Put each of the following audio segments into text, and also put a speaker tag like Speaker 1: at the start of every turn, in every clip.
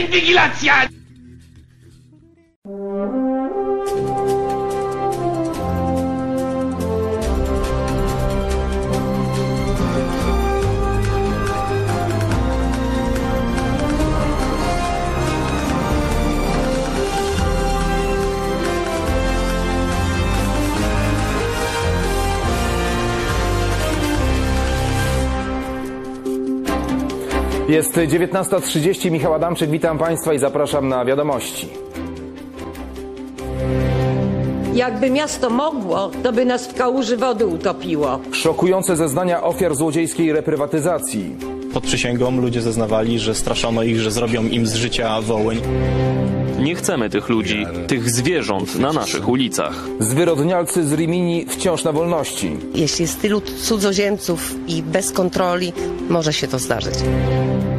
Speaker 1: invigilația
Speaker 2: Jest 19.30, Michał Adamczyk, witam Państwa i zapraszam na wiadomości.
Speaker 3: Jakby miasto mogło, to by nas w kałuży wody utopiło.
Speaker 2: Szokujące zeznania ofiar złodziejskiej reprywatyzacji.
Speaker 4: Pod przysięgą ludzie zeznawali, że straszono ich, że zrobią im z życia wołyń.
Speaker 5: Nie chcemy tych ludzi, tych zwierząt na naszych ulicach.
Speaker 2: Zwyrodnialcy z Rimini wciąż na wolności.
Speaker 6: Jeśli jest tylu cudzoziemców i bez kontroli, może się to zdarzyć.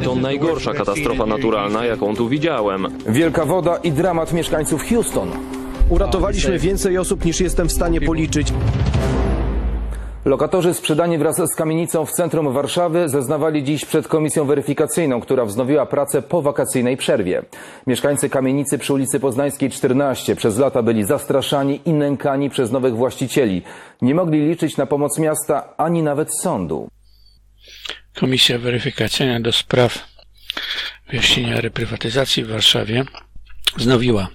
Speaker 5: To najgorsza katastrofa naturalna, jaką tu widziałem.
Speaker 2: Wielka woda i dramat mieszkańców Houston.
Speaker 7: Uratowaliśmy więcej osób niż jestem w stanie policzyć.
Speaker 2: Lokatorzy sprzedani wraz z kamienicą w centrum Warszawy zeznawali dziś przed komisją weryfikacyjną, która wznowiła pracę po wakacyjnej przerwie. Mieszkańcy kamienicy przy ulicy Poznańskiej 14 przez lata byli zastraszani i nękani przez nowych właścicieli. Nie mogli liczyć na pomoc miasta ani nawet sądu.
Speaker 8: Komisja Weryfikacyjna do spraw wyjaśnienia reprywatyzacji w Warszawie wznowiła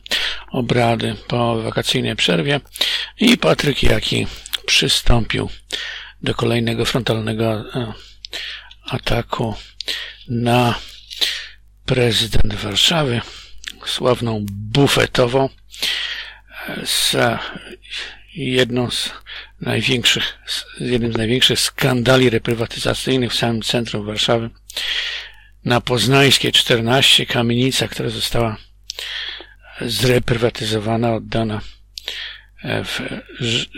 Speaker 8: obrady po wakacyjnej przerwie i Patryk Jaki przystąpił do kolejnego frontalnego e, ataku na prezydent Warszawy, sławną bufetową, e, z jedną z największych, z jednym z największych skandali reprywatyzacyjnych w samym centrum Warszawy. Na Poznańskiej 14 kamienica, która została zreprywatyzowana, oddana w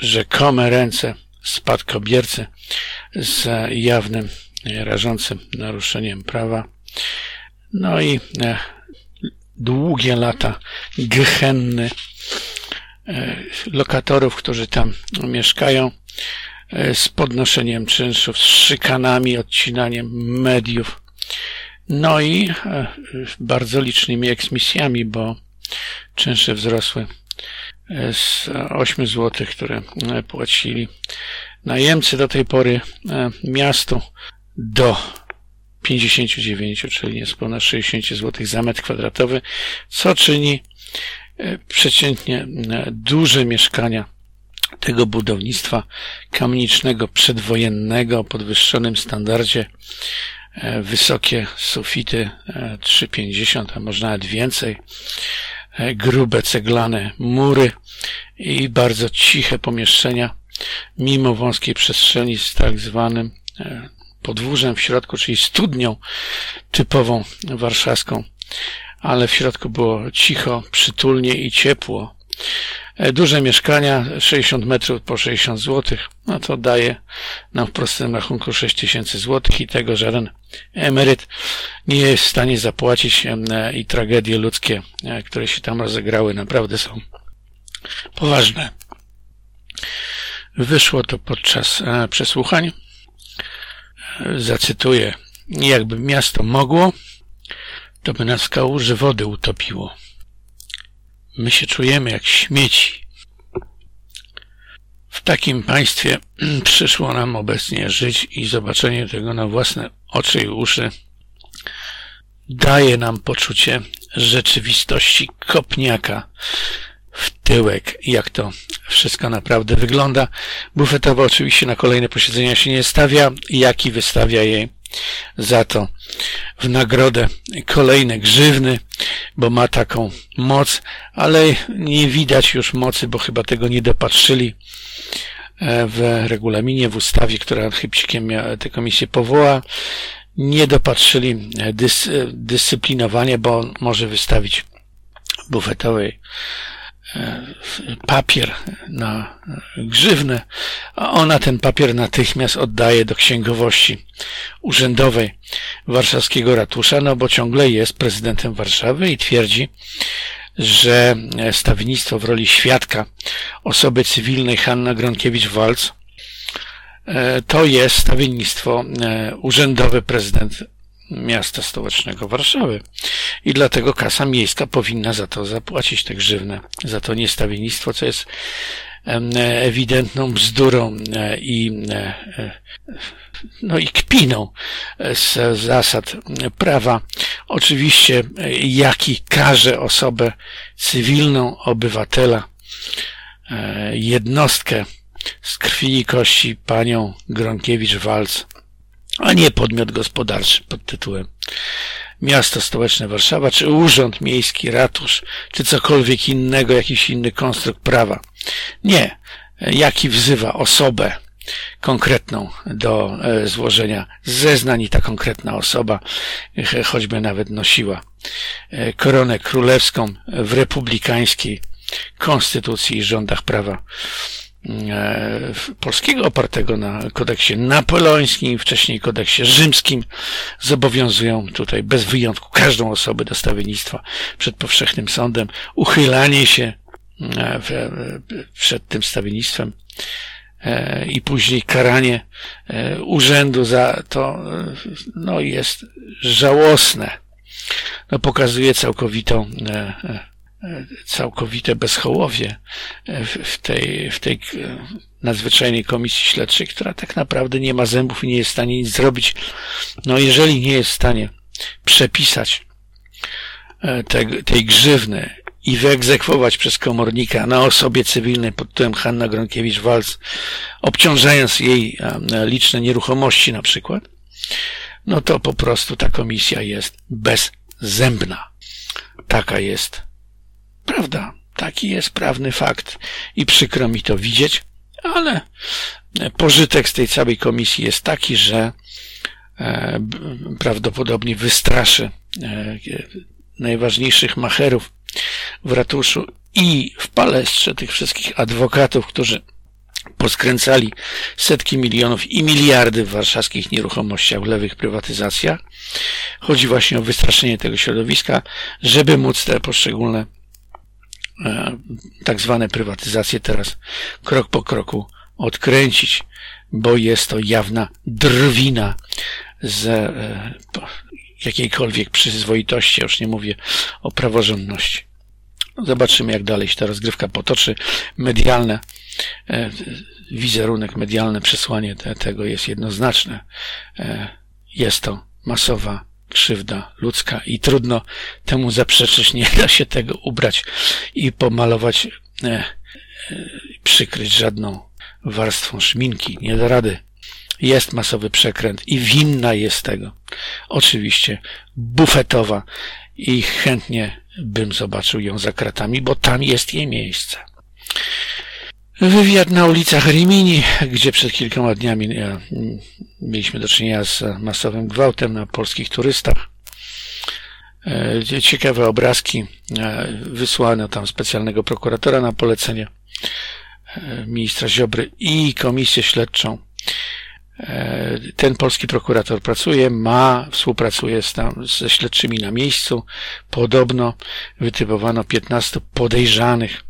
Speaker 8: rzekome ręce spadkobiercy z jawnym, rażącym naruszeniem prawa. No i długie lata gehenny lokatorów, którzy tam mieszkają, z podnoszeniem czynszów, z szykanami, odcinaniem mediów, no i bardzo licznymi eksmisjami, bo czynsze wzrosły z 8 zł, które płacili najemcy do tej pory miastu do 59, czyli niespełna 60 zł za metr kwadratowy, co czyni przeciętnie duże mieszkania tego budownictwa kamienicznego przedwojennego o podwyższonym standardzie, wysokie sufity 3,50, a może nawet więcej, grube ceglane mury i bardzo ciche pomieszczenia, mimo wąskiej przestrzeni z tak zwanym podwórzem w środku, czyli studnią typową warszawską, ale w środku było cicho, przytulnie i ciepło. Duże mieszkania, 60 metrów po 60 zł, no to daje nam w prostym rachunku 6 tysięcy złotych i tego żaden emeryt nie jest w stanie zapłacić i tragedie ludzkie, które się tam rozegrały, naprawdę są poważne. Wyszło to podczas przesłuchań. Zacytuję. Jakby miasto mogło, to by nas kałuży wody utopiło. My się czujemy jak śmieci. W takim państwie przyszło nam obecnie żyć i zobaczenie tego na własne oczy i uszy daje nam poczucie rzeczywistości kopniaka w tyłek, jak to wszystko naprawdę wygląda. Bufetowa oczywiście na kolejne posiedzenia się nie stawia, jaki wystawia jej za to w nagrodę kolejne grzywny, bo ma taką moc, ale nie widać już mocy, bo chyba tego nie dopatrzyli w regulaminie, w ustawie, która chybcikiem tę komisję powoła. Nie dopatrzyli dys, dyscyplinowanie, bo może wystawić bufetowej papier na grzywnę, a ona ten papier natychmiast oddaje do księgowości urzędowej warszawskiego ratusza, no bo ciągle jest prezydentem Warszawy i twierdzi, że stawiennictwo w roli świadka osoby cywilnej Hanna Gronkiewicz-Walc to jest stawiennictwo urzędowy prezydent miasta stołecznego Warszawy. I dlatego kasa miejska powinna za to zapłacić te grzywne, za to niestawiennictwo, co jest ewidentną bzdurą e, i e, no i kpiną z zasad prawa. Oczywiście, jaki karze osobę cywilną, obywatela, jednostkę z krwi i kości panią Gronkiewicz-Walc, a nie podmiot gospodarczy pod tytułem Miasto Stołeczne Warszawa, czy Urząd Miejski, Ratusz, czy cokolwiek innego, jakiś inny konstrukt prawa. Nie. Jaki wzywa osobę konkretną do e, złożenia zeznań i ta konkretna osoba choćby nawet nosiła e, koronę królewską w republikańskiej konstytucji i rządach prawa polskiego opartego na kodeksie napoleońskim, wcześniej kodeksie rzymskim, zobowiązują tutaj bez wyjątku każdą osobę do stawiennictwa przed powszechnym sądem, uchylanie się e, przed tym stawiennictwem e, i później karanie urzędu za to no, jest żałosne. No, pokazuje całkowitą całkowite bezchołowie w tej, w tej nadzwyczajnej komisji śledczej, która tak naprawdę nie ma zębów i nie jest w stanie nic zrobić. No jeżeli nie jest w stanie przepisać e, te, tej grzywny i wyegzekwować przez komornika na osobie cywilnej pod tytułem Hanna Gronkiewicz-Walc, obciążając jej e, liczne nieruchomości na przykład, no to po prostu ta komisja jest bezzębna. Taka jest Prawda, taki jest prawny fakt i przykro mi to widzieć, ale pożytek z tej całej komisji jest taki, że e, prawdopodobnie wystraszy e, najważniejszych macherów w ratuszu i w palestrze tych wszystkich adwokatów, którzy poskręcali setki milionów i miliardy w warszawskich nieruchomościach, w lewych prywatyzacjach. Chodzi właśnie o wystraszenie tego środowiska, żeby móc te poszczególne E, tak zwane prywatyzacje teraz krok po kroku odkręcić, bo jest to jawna drwina z e, jakiejkolwiek przyzwoitości, już nie mówię o praworządności. Zobaczymy, jak dalej się ta rozgrywka potoczy. Medialne, e, wizerunek, medialne przesłanie tego jest jednoznaczne. Jest to masowa krzywda ludzka i trudno temu zaprzeczyć. Nie da się tego ubrać i pomalować, e, e, przykryć żadną warstwą szminki. Nie da rady. Jest masowy przekręt i winna jest tego. Oczywiście bufetowa i chętnie bym zobaczył ją za kratami, bo tam jest jej miejsce. Wywiad na ulicach Rimini, gdzie przed kilkoma dniami ja, mieliśmy do czynienia z masowym gwałtem na polskich turystach. E, ciekawe obrazki. E, wysłano tam specjalnego prokuratora na polecenie e, ministra Ziobry i komisję śledczą. Ten polski prokurator pracuje, ma, współpracuje z tam, ze śledczymi na miejscu. Podobno wytypowano 15 podejrzanych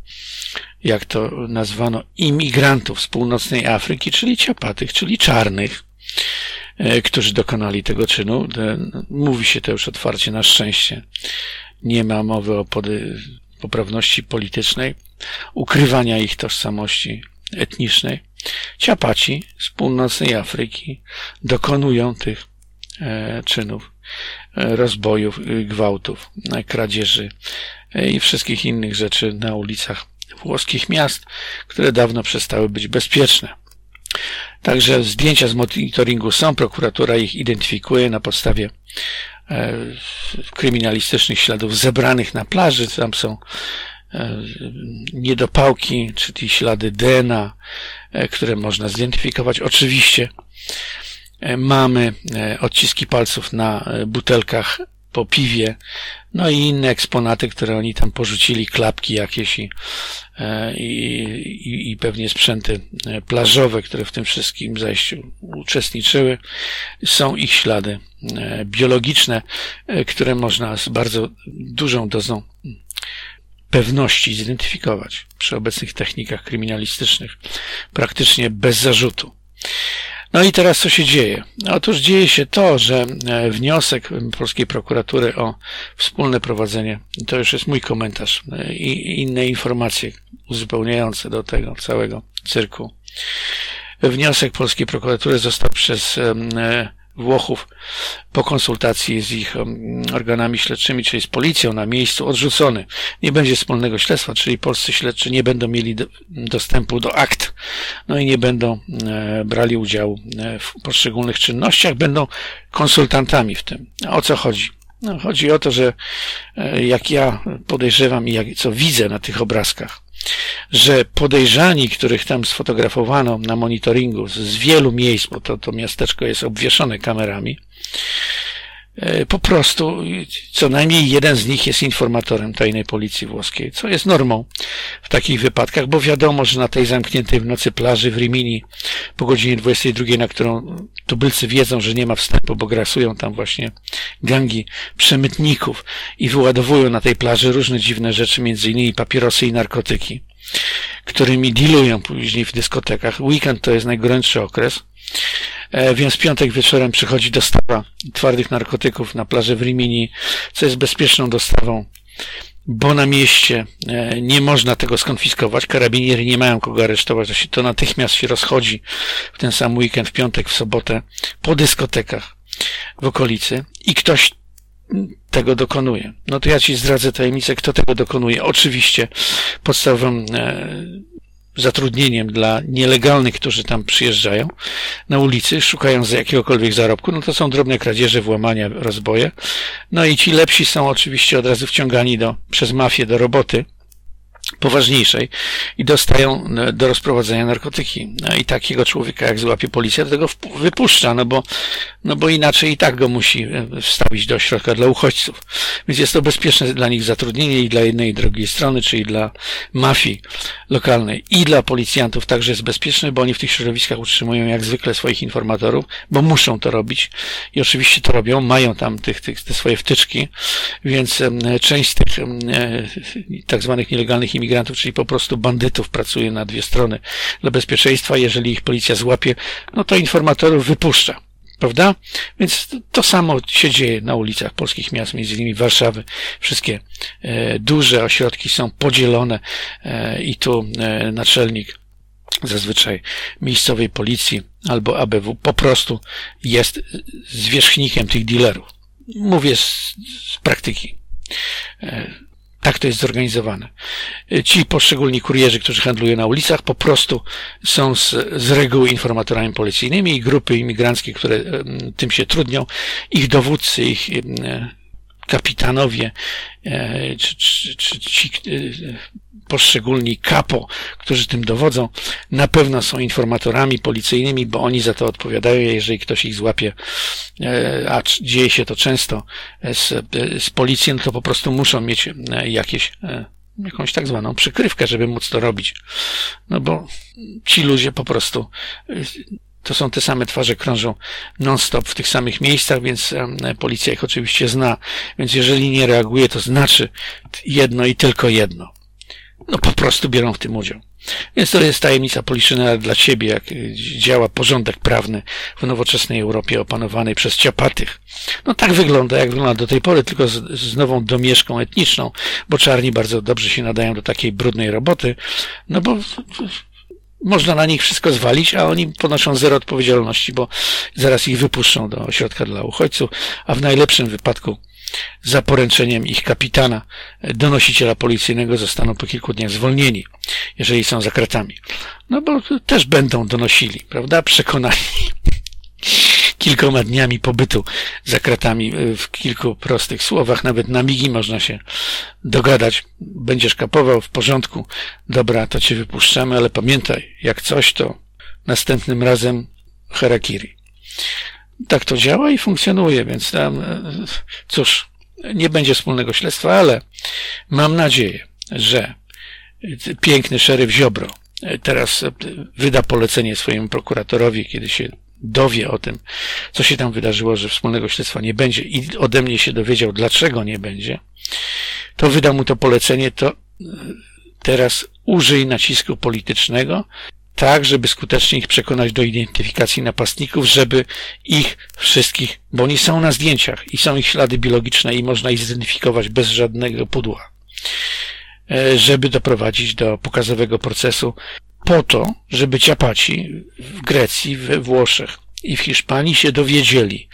Speaker 8: jak to nazwano, imigrantów z północnej Afryki, czyli ciapatych, czyli czarnych, e, którzy dokonali tego czynu. Mówi się to już otwarcie, na szczęście. Nie ma mowy o poprawności politycznej, ukrywania ich tożsamości etnicznej. Ciapaci z północnej Afryki dokonują tych e, czynów, e, rozbojów, gwałtów, kradzieży i wszystkich innych rzeczy na ulicach włoskich miast, które dawno przestały być bezpieczne. Także zdjęcia z monitoringu są, prokuratura ich identyfikuje na podstawie e, kryminalistycznych śladów zebranych na plaży. Tam są e, niedopałki, czyli ślady DNA, e, które można zidentyfikować. Oczywiście mamy odciski palców na butelkach po piwie, no i inne eksponaty, które oni tam porzucili, klapki jakieś i, e, i, i pewnie sprzęty e, plażowe, które w tym wszystkim zajściu uczestniczyły. Są ich ślady e, biologiczne, które można z bardzo dużą dozą pewności zidentyfikować przy obecnych technikach kryminalistycznych, praktycznie bez zarzutu. No i teraz co się dzieje? Otóż dzieje się to, że e, wniosek polskiej prokuratury o wspólne prowadzenie, to już jest mój komentarz e, i inne informacje uzupełniające do tego całego cyrku. Wniosek polskiej prokuratury został przez e, Włochów po konsultacji z ich organami śledczymi, czyli z policją na miejscu odrzucony. Nie będzie wspólnego śledztwa, czyli polscy śledczy nie będą mieli dostępu do akt, no i nie będą e, brali udziału e, w poszczególnych czynnościach, będą konsultantami w tym. A o co chodzi? No, chodzi o to, że e, jak ja podejrzewam i jak, co widzę na tych obrazkach, że podejrzani, których tam sfotografowano na monitoringu z wielu miejsc, bo to, to miasteczko jest obwieszone kamerami, po prostu co najmniej jeden z nich jest informatorem tajnej policji włoskiej, co jest normą w takich wypadkach, bo wiadomo, że na tej zamkniętej w nocy plaży w Rimini po godzinie 22, na którą tubylcy wiedzą, że nie ma wstępu, bo grasują tam właśnie gangi przemytników i wyładowują na tej plaży różne dziwne rzeczy, między innymi papierosy i narkotyki, którymi dealują później w dyskotekach. Weekend to jest najgorętszy okres. E, więc piątek wieczorem przychodzi dostawa twardych narkotyków na plaży w Rimini, co jest bezpieczną dostawą bo na mieście e, nie można tego skonfiskować, karabinieri nie mają kogo aresztować, to, to natychmiast się rozchodzi w ten sam weekend, w piątek, w sobotę, po dyskotekach w okolicy i ktoś tego dokonuje. No to ja Ci zdradzę tajemnicę, kto tego dokonuje. Oczywiście podstawowym e, zatrudnieniem dla nielegalnych, którzy tam przyjeżdżają na ulicy, szukając jakiegokolwiek zarobku, no to są drobne kradzieże, włamania, rozboje. No i ci lepsi są oczywiście od razu wciągani do, przez mafię do roboty, poważniejszej i dostają e, do rozprowadzenia narkotyki. No i takiego człowieka, jak złapie policja, tego wypuszcza, no bo, no bo inaczej i tak go musi e, wstawić do ośrodka dla uchodźców. Więc jest to bezpieczne dla nich zatrudnienie i dla jednej i drugiej strony, czyli dla mafii lokalnej i dla policjantów także jest bezpieczne, bo oni w tych środowiskach utrzymują jak zwykle swoich informatorów, bo muszą to robić i oczywiście to robią, mają tam tych, tych, te swoje wtyczki, więc część z tych tak zwanych nielegalnych imigrantów, czyli po prostu bandytów pracuje na dwie strony dla bezpieczeństwa. Jeżeli ich policja złapie, no to informatorów wypuszcza. Prawda? Więc to samo się dzieje na ulicach polskich miast, między innymi Warszawy. Wszystkie e, duże ośrodki są podzielone e, i tu e, naczelnik zazwyczaj miejscowej policji albo ABW po prostu jest zwierzchnikiem tych dealerów. Mówię z, z praktyki. Tak to jest zorganizowane. Ci poszczególni kurierzy, którzy handlują na ulicach, po prostu są z, z reguły informatorami policyjnymi i grupy imigranckie, które tym się trudnią, ich dowódcy, ich kapitanowie, e, czy, czy, czy ci e, poszczególni kapo, którzy tym dowodzą, na pewno są informatorami policyjnymi, bo oni za to odpowiadają, jeżeli ktoś ich złapie, e, a dzieje się to często z, z policją, to po prostu muszą mieć jakieś jakąś tak zwaną przykrywkę, żeby móc to robić. No bo ci ludzie po prostu to są te same twarze, krążą non-stop w tych samych miejscach, więc policja ich oczywiście zna. Więc jeżeli nie reaguje, to znaczy jedno i tylko jedno. No po prostu biorą w tym udział. Więc to jest tajemnica policzynela dla ciebie, jak działa porządek prawny w nowoczesnej Europie opanowanej przez ciapatych. No tak wygląda, jak wygląda do tej pory, tylko z, z nową domieszką etniczną, bo czarni bardzo dobrze się nadają do takiej brudnej roboty, no bo można na nich wszystko zwalić, a oni ponoszą zero odpowiedzialności, bo zaraz ich wypuszczą do ośrodka dla uchodźców, a w najlepszym wypadku za poręczeniem ich kapitana, donosiciela policyjnego zostaną po kilku dniach zwolnieni, jeżeli są za kratami. No bo też będą donosili, prawda? Przekonani kilkoma dniami pobytu za kratami e, w kilku prostych słowach, nawet na migi można się dogadać. Będziesz kapował w porządku, dobra, to cię wypuszczamy, ale pamiętaj, jak coś, to następnym razem harakiri. Tak to działa i funkcjonuje, więc tam, e, cóż, nie będzie wspólnego śledztwa, ale mam nadzieję, że piękny szeryf Ziobro e, teraz wyda polecenie swojemu prokuratorowi, kiedy się dowie o tym, co się tam wydarzyło, że wspólnego śledztwa nie będzie i ode mnie się dowiedział, dlaczego nie będzie, to wyda mu to polecenie, to e, teraz użyj nacisku politycznego, tak, żeby skutecznie ich przekonać do identyfikacji napastników, żeby ich wszystkich, bo oni są na zdjęciach i są ich ślady biologiczne i można ich zidentyfikować bez żadnego pudła, e, żeby doprowadzić do pokazowego procesu po to, żeby ciapaci w Grecji, we Włoszech i w Hiszpanii się dowiedzieli,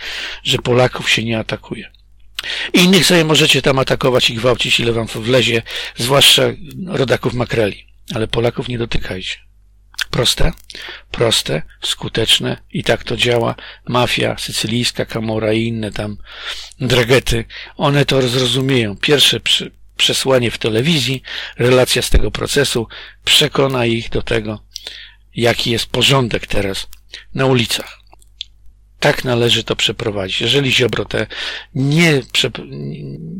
Speaker 8: że Polaków się nie atakuje. Innych sobie możecie tam atakować i gwałcić, ile wam wlezie, zwłaszcza rodaków makreli, ale Polaków nie dotykajcie. Proste, proste, skuteczne i tak to działa. Mafia sycylijska, Kamora i inne tam dragety, one to zrozumieją. Pierwsze przy, przesłanie w telewizji, relacja z tego procesu przekona ich do tego, jaki jest porządek teraz na ulicach. Tak należy to przeprowadzić. Jeżeli Ziobro te nie,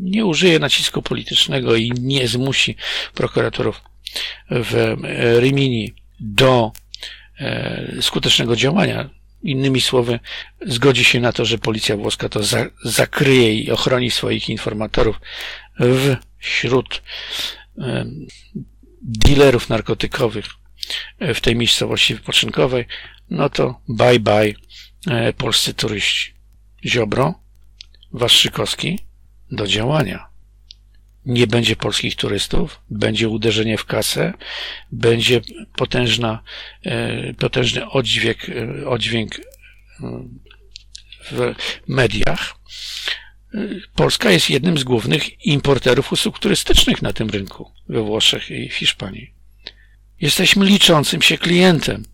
Speaker 8: nie użyje nacisku politycznego i nie zmusi prokuratorów w Rimini do e, skutecznego działania, innymi słowy, zgodzi się na to, że policja włoska to za, zakryje i ochroni swoich informatorów wśród e, dealerów narkotykowych w tej miejscowości wypoczynkowej, no to bye bye E, polscy turyści. Ziobro, Waszczykowski do działania. Nie będzie polskich turystów, będzie uderzenie w kasę, będzie potężna, e, potężny oddźwięk, e, oddźwięk w mediach. Polska jest jednym z głównych importerów usług turystycznych na tym rynku we Włoszech i w Hiszpanii. Jesteśmy liczącym się klientem.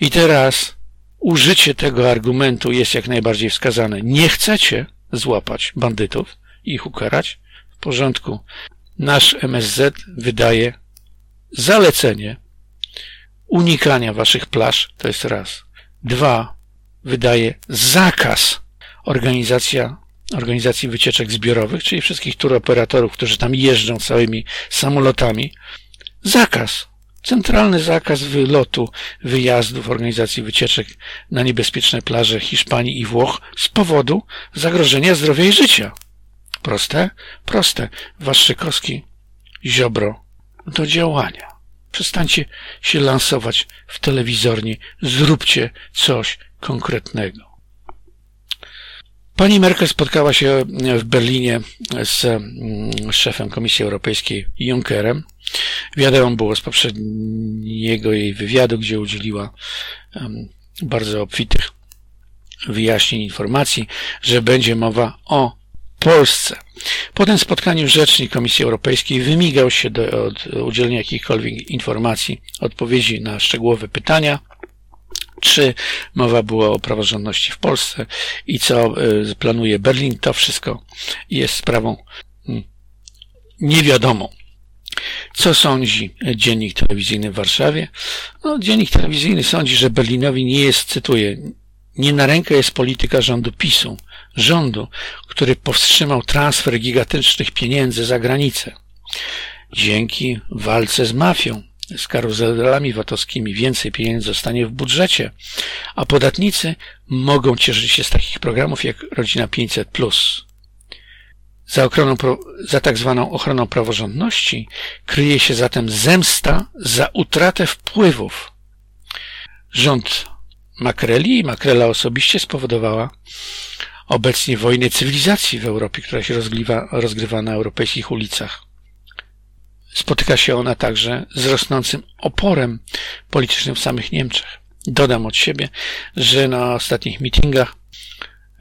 Speaker 8: I teraz użycie tego argumentu jest jak najbardziej wskazane. Nie chcecie złapać bandytów i ich ukarać? W porządku. Nasz MSZ wydaje zalecenie unikania waszych plaż, to jest raz. Dwa, wydaje zakaz organizacja, organizacji wycieczek zbiorowych, czyli wszystkich turoperatorów, którzy tam jeżdżą całymi samolotami. Zakaz Centralny zakaz wylotu, wyjazdów, organizacji wycieczek na niebezpieczne plaże Hiszpanii i Włoch z powodu zagrożenia zdrowia i życia. Proste? Proste. Waszczykowski, Ziobro, do działania. Przestańcie się lansować w telewizornie. Zróbcie coś konkretnego. Pani Merkel spotkała się w Berlinie z mm, szefem Komisji Europejskiej Junckerem. Wiadomo było z poprzedniego jej wywiadu, gdzie udzieliła bardzo obfitych wyjaśnień, informacji, że będzie mowa o Polsce. Po tym spotkaniu rzecznik Komisji Europejskiej wymigał się do, od udzielenia jakichkolwiek informacji, odpowiedzi na szczegółowe pytania czy mowa była o praworządności w Polsce i co y, planuje Berlin, to wszystko jest sprawą mm, niewiadomą. Co sądzi dziennik telewizyjny w Warszawie? No, dziennik telewizyjny sądzi, że Berlinowi nie jest, cytuję, nie na rękę jest polityka rządu PiSu, rządu, który powstrzymał transfer gigantycznych pieniędzy za granicę. Dzięki walce z mafią z karuzelami VAT-owskimi więcej pieniędzy zostanie w budżecie, a podatnicy mogą cieszyć się z takich programów jak Rodzina 500+. Za, ochroną, za tak zwaną ochroną praworządności kryje się zatem zemsta za utratę wpływów. Rząd Makreli i Makrela osobiście spowodowała obecnie wojnę cywilizacji w Europie, która się rozgrywa, rozgrywa na europejskich ulicach. Spotyka się ona także z rosnącym oporem politycznym w samych Niemczech. Dodam od siebie, że na ostatnich mitingach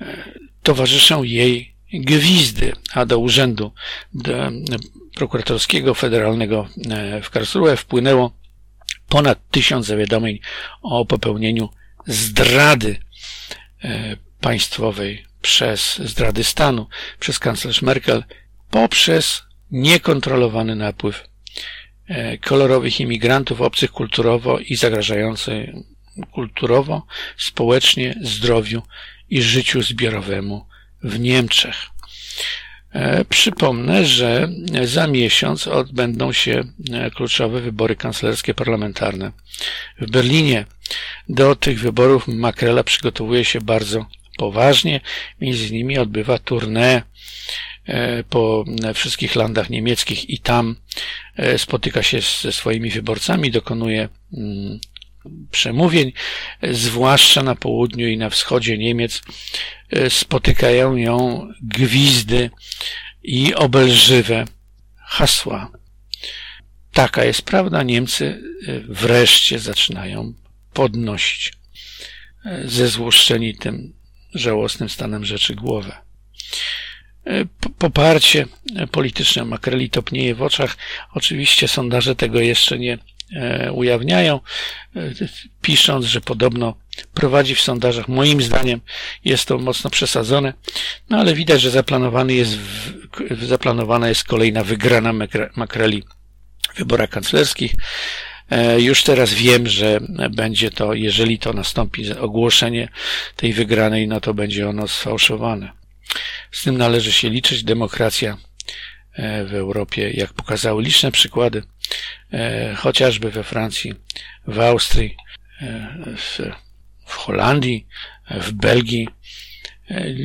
Speaker 8: e, towarzyszą jej gwizdy, a do urzędu do prokuratorskiego federalnego e, w Karlsruhe wpłynęło ponad tysiąc zawiadomień o popełnieniu zdrady e, państwowej przez zdrady stanu, przez kanclerz Merkel poprzez niekontrolowany napływ e, kolorowych imigrantów obcych kulturowo i zagrażających kulturowo, społecznie, zdrowiu i życiu zbiorowemu w Niemczech. E, przypomnę, że za miesiąc odbędą się e, kluczowe wybory kanclerskie parlamentarne w Berlinie. Do tych wyborów Makrela przygotowuje się bardzo poważnie. Między innymi odbywa tournée E, po wszystkich landach niemieckich i tam e, spotyka się ze swoimi wyborcami, dokonuje mm, przemówień, zwłaszcza na południu i na wschodzie Niemiec, spotykają ją gwizdy i obelżywe hasła. Taka jest prawda. Niemcy wreszcie zaczynają podnosić ze złoszczeni tym żałosnym stanem rzeczy głowę. Poparcie polityczne Makreli topnieje w oczach. Oczywiście sondaże tego jeszcze nie e, ujawniają, e, pisząc, że podobno prowadzi w sondażach. Moim zdaniem jest to mocno przesadzone, no ale widać, że zaplanowany jest, zaplanowana jest kolejna wygrana Makreli w wyborach kanclerskich. E, już teraz wiem, że będzie to, jeżeli to nastąpi ogłoszenie tej wygranej, no to będzie ono sfałszowane. Z tym należy się liczyć. Demokracja e, w Europie, jak pokazały liczne przykłady, e, chociażby we Francji, w Austrii, w Holandii, w Belgii,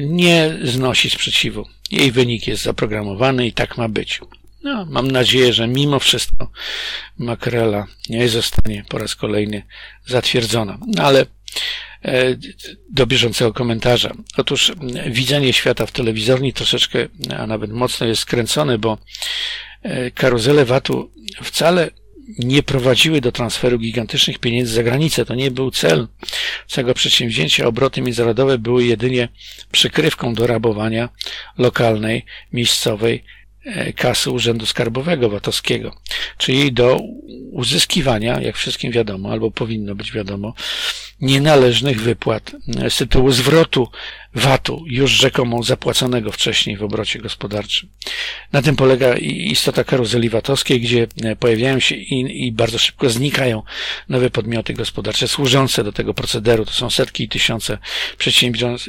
Speaker 8: nie znosi sprzeciwu. Jej wynik jest zaprogramowany i tak ma być. No, mam nadzieję, że mimo wszystko makrela nie zostanie po raz kolejny zatwierdzona. No, ale e, do bieżącego komentarza. Otóż widzenie świata w telewizorni troszeczkę, a nawet mocno jest skręcone, bo e, karuzele VAT-u wcale nie prowadziły do transferu gigantycznych pieniędzy za granicę. To nie był cel całego przedsięwzięcia. Obroty międzynarodowe były jedynie przykrywką do rabowania lokalnej, miejscowej kasy Urzędu Skarbowego Watowskiego, czyli do uzyskiwania, jak wszystkim wiadomo, albo powinno być wiadomo, nienależnych wypłat e, z tytułu zwrotu VAT-u już rzekomo zapłaconego wcześniej w obrocie gospodarczym. Na tym polega istota karuzeli VAT-owskiej, gdzie e, pojawiają się i, i bardzo szybko znikają nowe podmioty gospodarcze służące do tego procederu. To są setki i tysiące przedsiębiorstw,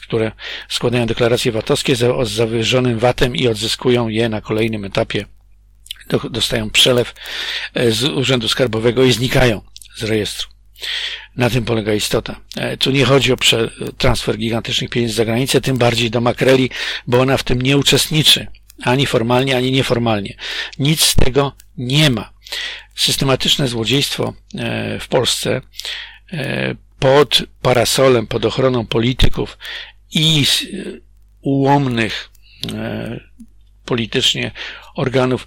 Speaker 8: które składają deklaracje VAT-owskie z zawyżonym VAT-em i odzyskują je na kolejnym etapie. Dostają przelew e, z Urzędu Skarbowego i znikają z rejestru. Na tym polega istota. E, tu nie chodzi o transfer gigantycznych pieniędzy za granicę, tym bardziej do makreli, bo ona w tym nie uczestniczy. Ani formalnie, ani nieformalnie. Nic z tego nie ma. Systematyczne złodziejstwo e, w Polsce pod parasolem, pod ochroną polityków i ułomnych e, politycznie organów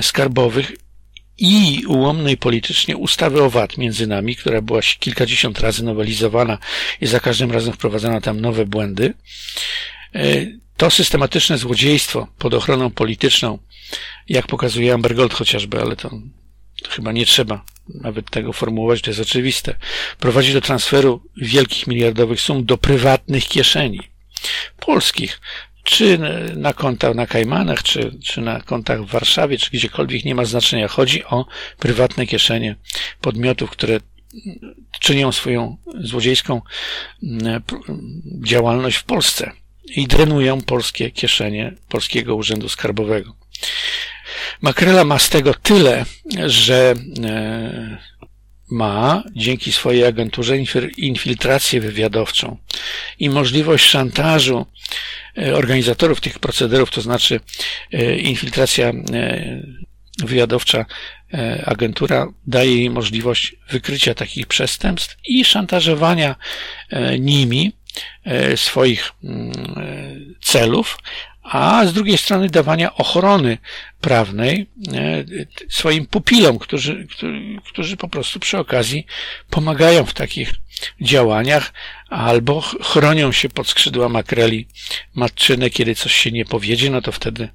Speaker 8: skarbowych i ułomnej politycznie ustawy o VAT między nami, która była kilkadziesiąt razy nowelizowana i za każdym razem wprowadzano tam nowe błędy. E, to systematyczne złodziejstwo pod ochroną polityczną, jak pokazuje Amber Gold chociażby, ale to chyba nie trzeba nawet tego formułować, to jest oczywiste, prowadzi do transferu wielkich miliardowych sum do prywatnych kieszeni polskich, czy na kontach na Kajmanach, czy, czy na kontach w Warszawie, czy gdziekolwiek, nie ma znaczenia. Chodzi o prywatne kieszenie podmiotów, które czynią swoją złodziejską mm, działalność w Polsce i drenują polskie kieszenie Polskiego Urzędu Skarbowego. Makrela ma z tego tyle, że e, ma dzięki swojej agenturze infiltrację wywiadowczą i możliwość szantażu e, organizatorów tych procederów, to znaczy e, infiltracja wywiadowcza agentura daje jej możliwość wykrycia takich przestępstw i szantażowania nimi swoich mm, celów, a z drugiej strony dawania ochrony prawnej swoim pupilom, którzy, którzy po prostu przy okazji pomagają w takich działaniach albo chronią się pod skrzydła makreli matczyne, kiedy coś się nie powiedzie, no to wtedy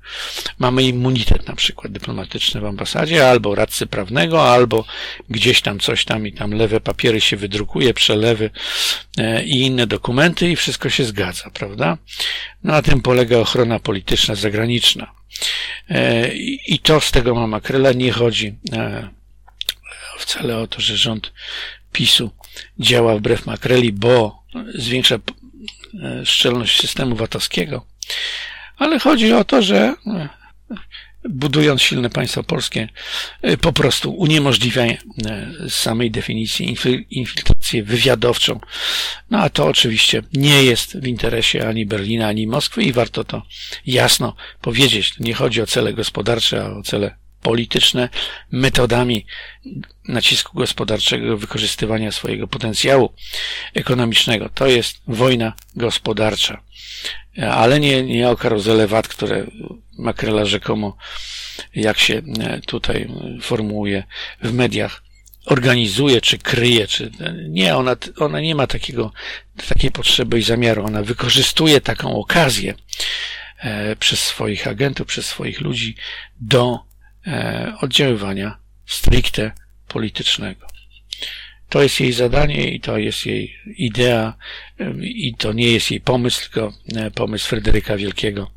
Speaker 8: mamy immunitet na przykład dyplomatyczny w ambasadzie, albo radcy prawnego, albo gdzieś tam coś tam i tam lewe papiery się wydrukuje, przelewy e, i inne dokumenty i wszystko się zgadza, prawda? No, na tym polega ochrona polityczna zagraniczna. E, I to z tego ma makrela. Nie chodzi e, wcale o to, że rząd PiSu działa wbrew makreli, bo zwiększa e, szczelność systemu VAT-owskiego, ale chodzi o to, że budując silne państwo polskie, po prostu uniemożliwia z samej definicji infiltrację wywiadowczą. No a to oczywiście nie jest w interesie ani Berlina, ani Moskwy i warto to jasno powiedzieć. Nie chodzi o cele gospodarcze, a o cele polityczne metodami nacisku gospodarczego, wykorzystywania swojego potencjału ekonomicznego. To jest wojna gospodarcza. Ale nie, nie o karuzelę VAT, które Makrela rzekomo, jak się tutaj formułuje w mediach, organizuje, czy kryje, czy nie, ona, ona nie ma takiego, takiej potrzeby i zamiaru. Ona wykorzystuje taką okazję e, przez swoich agentów, przez swoich ludzi do e, oddziaływania stricte politycznego. To jest jej zadanie i to jest jej idea i to nie jest jej pomysł, tylko e, pomysł Fryderyka Wielkiego,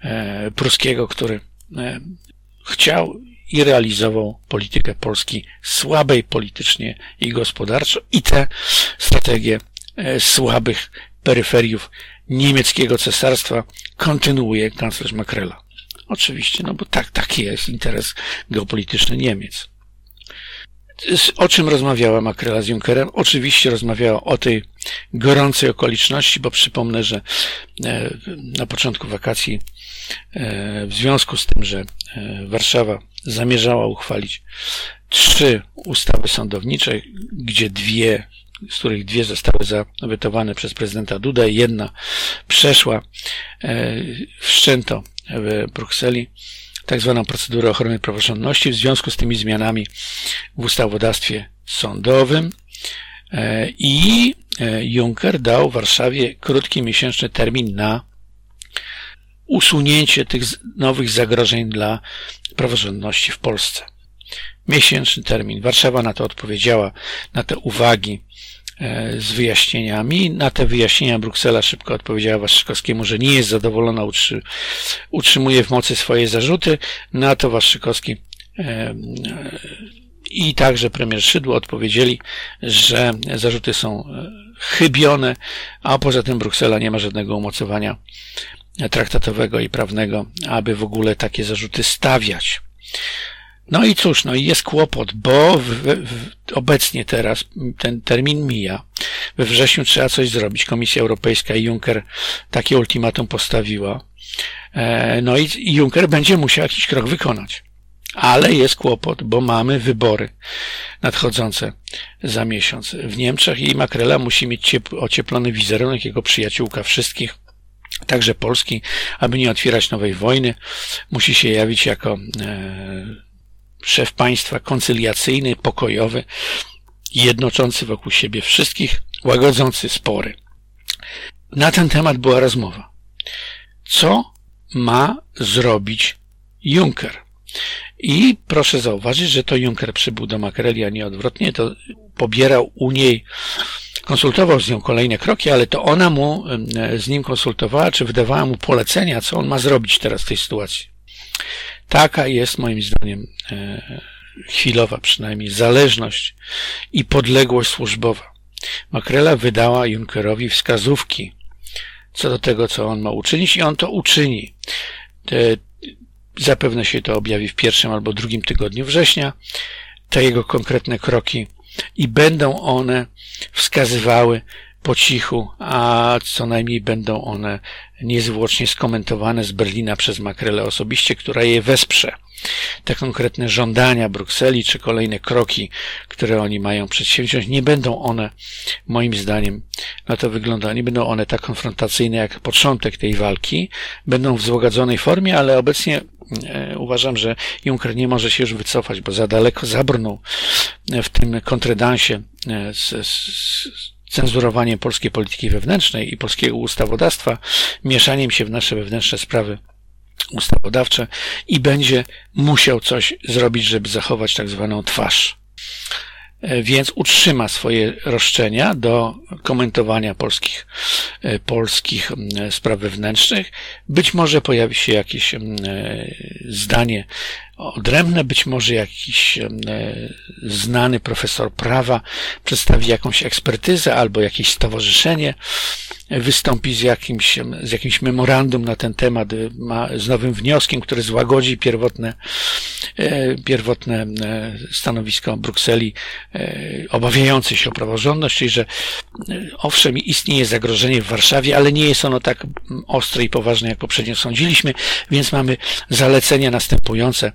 Speaker 8: e, pruskiego, który e, chciał i realizował politykę Polski słabej politycznie i gospodarczo i te strategie słabych peryferiów niemieckiego cesarstwa kontynuuje kanclerz Makrela. Oczywiście, no bo tak, taki jest interes geopolityczny Niemiec. O czym rozmawiała Makrela z Junckerem? Oczywiście rozmawiała o tej gorącej okoliczności, bo przypomnę, że e, na początku wakacji e, w związku z tym, że e, Warszawa zamierzała uchwalić trzy ustawy sądownicze, gdzie dwie, z których dwie zostały zawetowane przez prezydenta Duda jedna przeszła wszczęto w Brukseli, tak zwaną procedurę ochrony praworządności w związku z tymi zmianami w ustawodawstwie sądowym e, i e, Juncker dał Warszawie krótki miesięczny termin na usunięcie tych nowych zagrożeń dla praworządności w Polsce. Miesięczny termin. Warszawa na to odpowiedziała, na te uwagi z wyjaśnieniami. Na te wyjaśnienia Bruksela szybko odpowiedziała Waszczykowskiemu, że nie jest zadowolona, utrzymuje w mocy swoje zarzuty. Na to Waszczykowski e, i także premier Szydło odpowiedzieli, że zarzuty są e, chybione, a poza tym Bruksela nie ma żadnego umocowania traktatowego i prawnego, aby w ogóle takie zarzuty stawiać. No i cóż, no i jest kłopot, bo w, w, obecnie teraz ten termin mija. We wrześniu trzeba coś zrobić. Komisja Europejska i Juncker takie ultimatum postawiła. E, no i, i Juncker będzie musiał jakiś krok wykonać. Ale jest kłopot, bo mamy wybory nadchodzące za miesiąc w Niemczech i Makrela musi mieć ciep- ocieplony wizerunek jego przyjaciółka wszystkich także Polski, aby nie otwierać nowej wojny, musi się jawić jako e, szef państwa koncyliacyjny, pokojowy, jednoczący wokół siebie wszystkich, łagodzący spory. Na ten temat była rozmowa. Co ma zrobić Juncker? I proszę zauważyć, że to Juncker przybył do Makreli, a nie odwrotnie. To pobierał u niej, konsultował z nią kolejne kroki, ale to ona mu z nim konsultowała, czy wydawała mu polecenia, co on ma zrobić teraz w tej sytuacji. Taka jest moim zdaniem e, chwilowa przynajmniej zależność i podległość służbowa. Makrela wydała Junckerowi wskazówki co do tego, co on ma uczynić i on to uczyni. Zapewne się to objawi w pierwszym albo drugim tygodniu września. Te jego konkretne kroki i będą one wskazywały po cichu, a co najmniej będą one niezwłocznie skomentowane z Berlina przez Makrele osobiście, która je wesprze. Te konkretne żądania Brukseli czy kolejne kroki, które oni mają przedsięwziąć, nie będą one, moim zdaniem, na to wygląda, nie będą one tak konfrontacyjne jak początek tej walki, będą w złagodzonej formie, ale obecnie e, uważam, że Juncker nie może się już wycofać, bo za daleko zabrnął w tym kontredansie e, z, z, cenzurowaniem polskiej polityki wewnętrznej i polskiego ustawodawstwa, mieszaniem się w nasze wewnętrzne sprawy ustawodawcze i będzie musiał coś zrobić, żeby zachować tak zwaną twarz. E, więc utrzyma swoje roszczenia do komentowania polskich, e, polskich spraw wewnętrznych. Być może pojawi się jakieś zdanie odrębne, być może jakiś znany profesor prawa przedstawi jakąś ekspertyzę albo jakieś stowarzyszenie wystąpi z jakimś, z jakimś memorandum na ten temat, ma, z nowym wnioskiem, który złagodzi pierwotne, e, pierwotne e, stanowisko Brukseli, e, obawiający się o praworządność, czyli że owszem, istnieje zagrożenie w Warszawie, ale nie jest ono tak ostre i poważne, jak poprzednio sądziliśmy, więc mamy zalecenia następujące. e,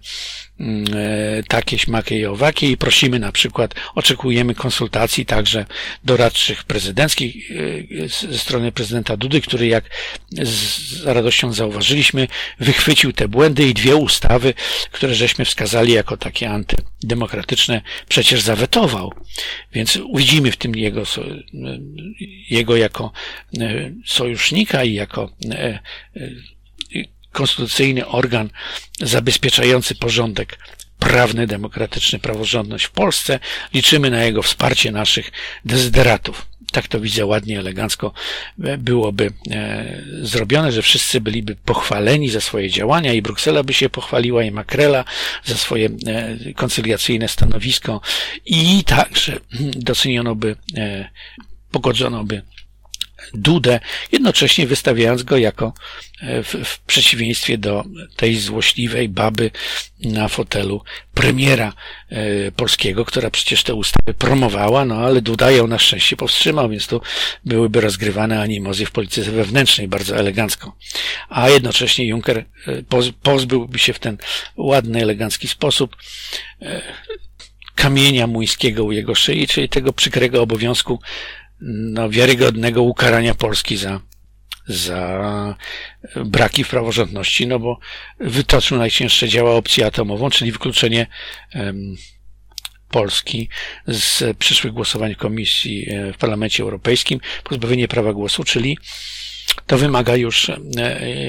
Speaker 8: takie, śmakie i owakie i prosimy na przykład, oczekujemy konsultacji także doradczych prezydenckich e, ze strony prezydenta Dudy, który jak z radością zauważyliśmy, wychwycił te błędy i dwie ustawy, które żeśmy wskazali jako takie antydemokratyczne, przecież zawetował. Więc widzimy w tym jego, jego jako sojusznika i jako konstytucyjny organ zabezpieczający porządek prawny, demokratyczny, praworządność w Polsce. Liczymy na jego wsparcie naszych dezyderatów. Tak to widzę ładnie, elegancko byłoby e, zrobione, że wszyscy byliby pochwaleni za swoje działania i Bruksela by się pochwaliła i Makrela za swoje e, koncyliacyjne stanowisko i także doceniono by, e, pogodzono by Dudę, jednocześnie wystawiając go jako e, w, w, przeciwieństwie do tej złośliwej baby na fotelu premiera e, polskiego, która przecież te ustawy promowała, no ale Duda ją na szczęście powstrzymał, więc tu byłyby rozgrywane animozy w polityce wewnętrznej bardzo elegancko. A jednocześnie Juncker e, poz, pozbyłby się w ten ładny, elegancki sposób kamienia muńskiego u jego szyi, czyli tego przykrego obowiązku no, wiarygodnego ukarania Polski za, za braki w praworządności, no bo wytoczył najcięższe działa opcję atomową, czyli wykluczenie um, Polski z przyszłych głosowań Komisji e, w Parlamencie Europejskim, pozbawienie prawa głosu, czyli to wymaga już, e,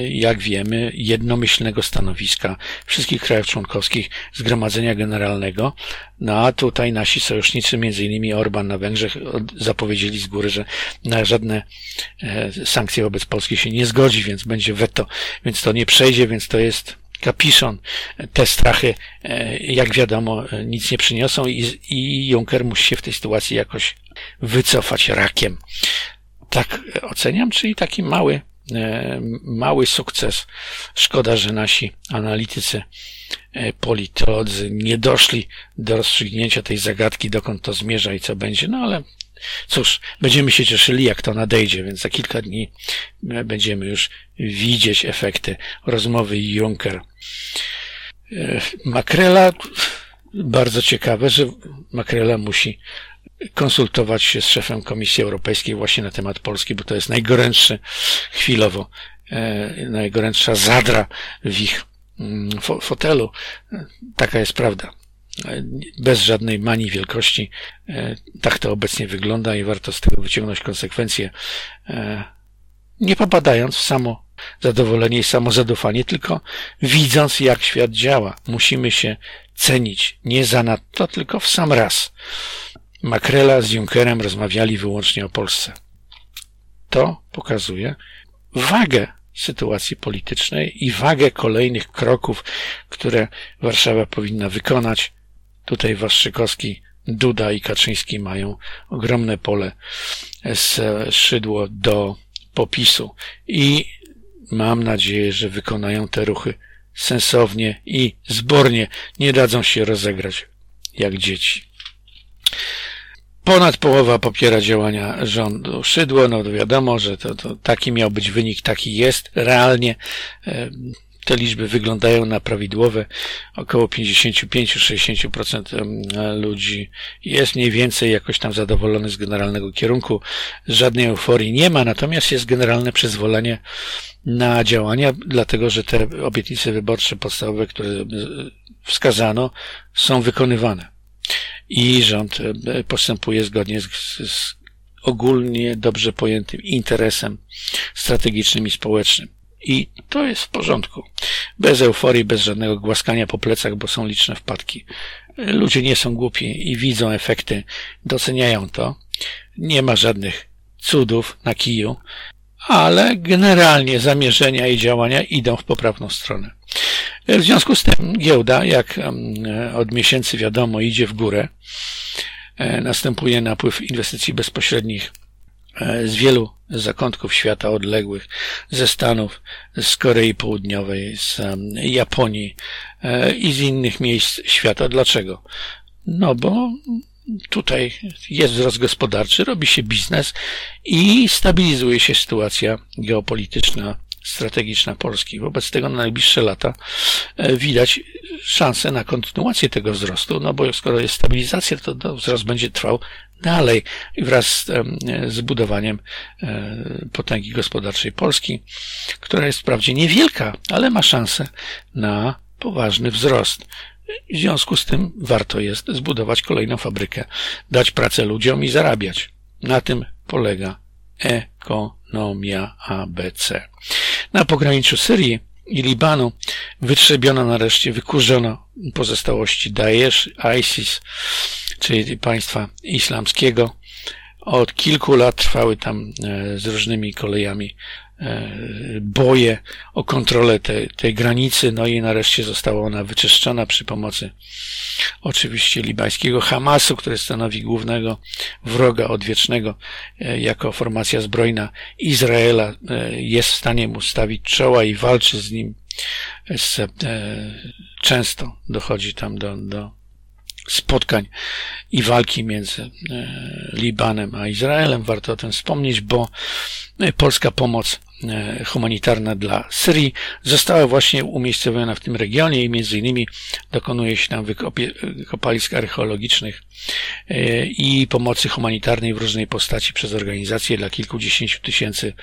Speaker 8: jak wiemy, jednomyślnego stanowiska wszystkich krajów członkowskich Zgromadzenia Generalnego. No a tutaj nasi sojusznicy, między innymi Orban na Węgrzech, zapowiedzieli z góry, że na żadne e, sankcje wobec Polski się nie zgodzi, więc będzie weto, więc to nie przejdzie, więc to jest kapiszon. Te strachy, e, jak wiadomo, nic nie przyniosą i, i Juncker musi się w tej sytuacji jakoś wycofać rakiem tak oceniam, czyli taki mały, e, mały sukces. Szkoda, że nasi analitycy, e, politolodzy nie doszli do rozstrzygnięcia tej zagadki, dokąd to zmierza i co będzie, no ale cóż, będziemy się cieszyli, jak to nadejdzie, więc za kilka dni e, będziemy już widzieć efekty rozmowy Juncker. Makrela, bardzo ciekawe, że Makrela musi konsultować się z szefem Komisji Europejskiej właśnie na temat Polski, bo to jest najgorętszy chwilowo, e, najgorętsza zadra w ich mm, fotelu. Taka jest prawda. E, bez żadnej manii wielkości. E, tak to obecnie wygląda i warto z tego wyciągnąć konsekwencje, nie popadając w samo zadowolenie i samozadufanie, tylko widząc, jak świat działa. Musimy się cenić nie zanadto, tylko w sam raz. Makrela z Junckerem rozmawiali wyłącznie o Polsce. To pokazuje wagę sytuacji politycznej i wagę kolejnych kroków, które Warszawa powinna wykonać. Tutaj Waszczykowski, Duda i Kaczyński mają ogromne pole z szydło do popisu i mam nadzieję, że wykonają te ruchy sensownie i zbornie, nie dadzą się rozegrać jak dzieci. Ponad połowa popiera działania rządu Szydło. No to wiadomo, że to, to taki miał być wynik, taki jest. Realnie e, te liczby wyglądają na prawidłowe. Około 55-60% ludzi jest mniej więcej jakoś tam zadowolony z generalnego kierunku. Żadnej euforii nie ma, natomiast jest generalne przyzwolenie na działania, dlatego że te obietnice wyborcze podstawowe, które wskazano, są wykonywane i rząd e, postępuje zgodnie z, z ogólnie dobrze pojętym interesem strategicznym i społecznym. I to jest w porządku. Bez euforii, bez żadnego głaskania po plecach, bo są liczne wpadki. Ludzie nie są głupi i widzą efekty, doceniają to. Nie ma żadnych cudów na kiju, ale generalnie zamierzenia i działania idą w poprawną stronę. W związku z tym giełda, jak od miesięcy wiadomo, idzie w górę. E, następuje napływ inwestycji bezpośrednich e, z wielu zakątków świata odległych, ze Stanów, z Korei Południowej, z Japonii e, i z innych miejsc świata. Dlaczego? No bo tutaj jest wzrost gospodarczy, robi się biznes i stabilizuje się sytuacja geopolityczna strategiczna Polski. Wobec tego na najbliższe lata e, widać szanse na kontynuację tego wzrostu, no bo skoro jest stabilizacja, to, to wzrost będzie trwał dalej wraz z, z budowaniem e, potęgi gospodarczej Polski, która jest wprawdzie niewielka, ale ma szansę na poważny wzrost. W związku z tym warto jest zbudować kolejną fabrykę, dać pracę ludziom i zarabiać. Na tym polega ekonomia ABC. Na pograniczu Syrii i Libanu wytrzebiono nareszcie, wykurzono pozostałości Daesh, ISIS, czyli państwa islamskiego. Od kilku lat trwały tam e, z różnymi kolejami boje o kontrolę tej, tej granicy, no i nareszcie została ona wyczyszczona przy pomocy oczywiście libańskiego Hamasu, który stanowi głównego wroga odwiecznego e, jako formacja zbrojna Izraela jest w stanie mu stawić czoła i walczy z nim. Często dochodzi tam do, do spotkań i walki między e, Libanem a Izraelem. Warto o tym wspomnieć, bo e, polska pomoc e, humanitarna dla Syrii została właśnie umiejscowiona w tym regionie i między innymi dokonuje się tam wykopalisk archeologicznych i pomocy humanitarnej w różnej postaci przez organizacje dla kilkudziesięciu tysięcy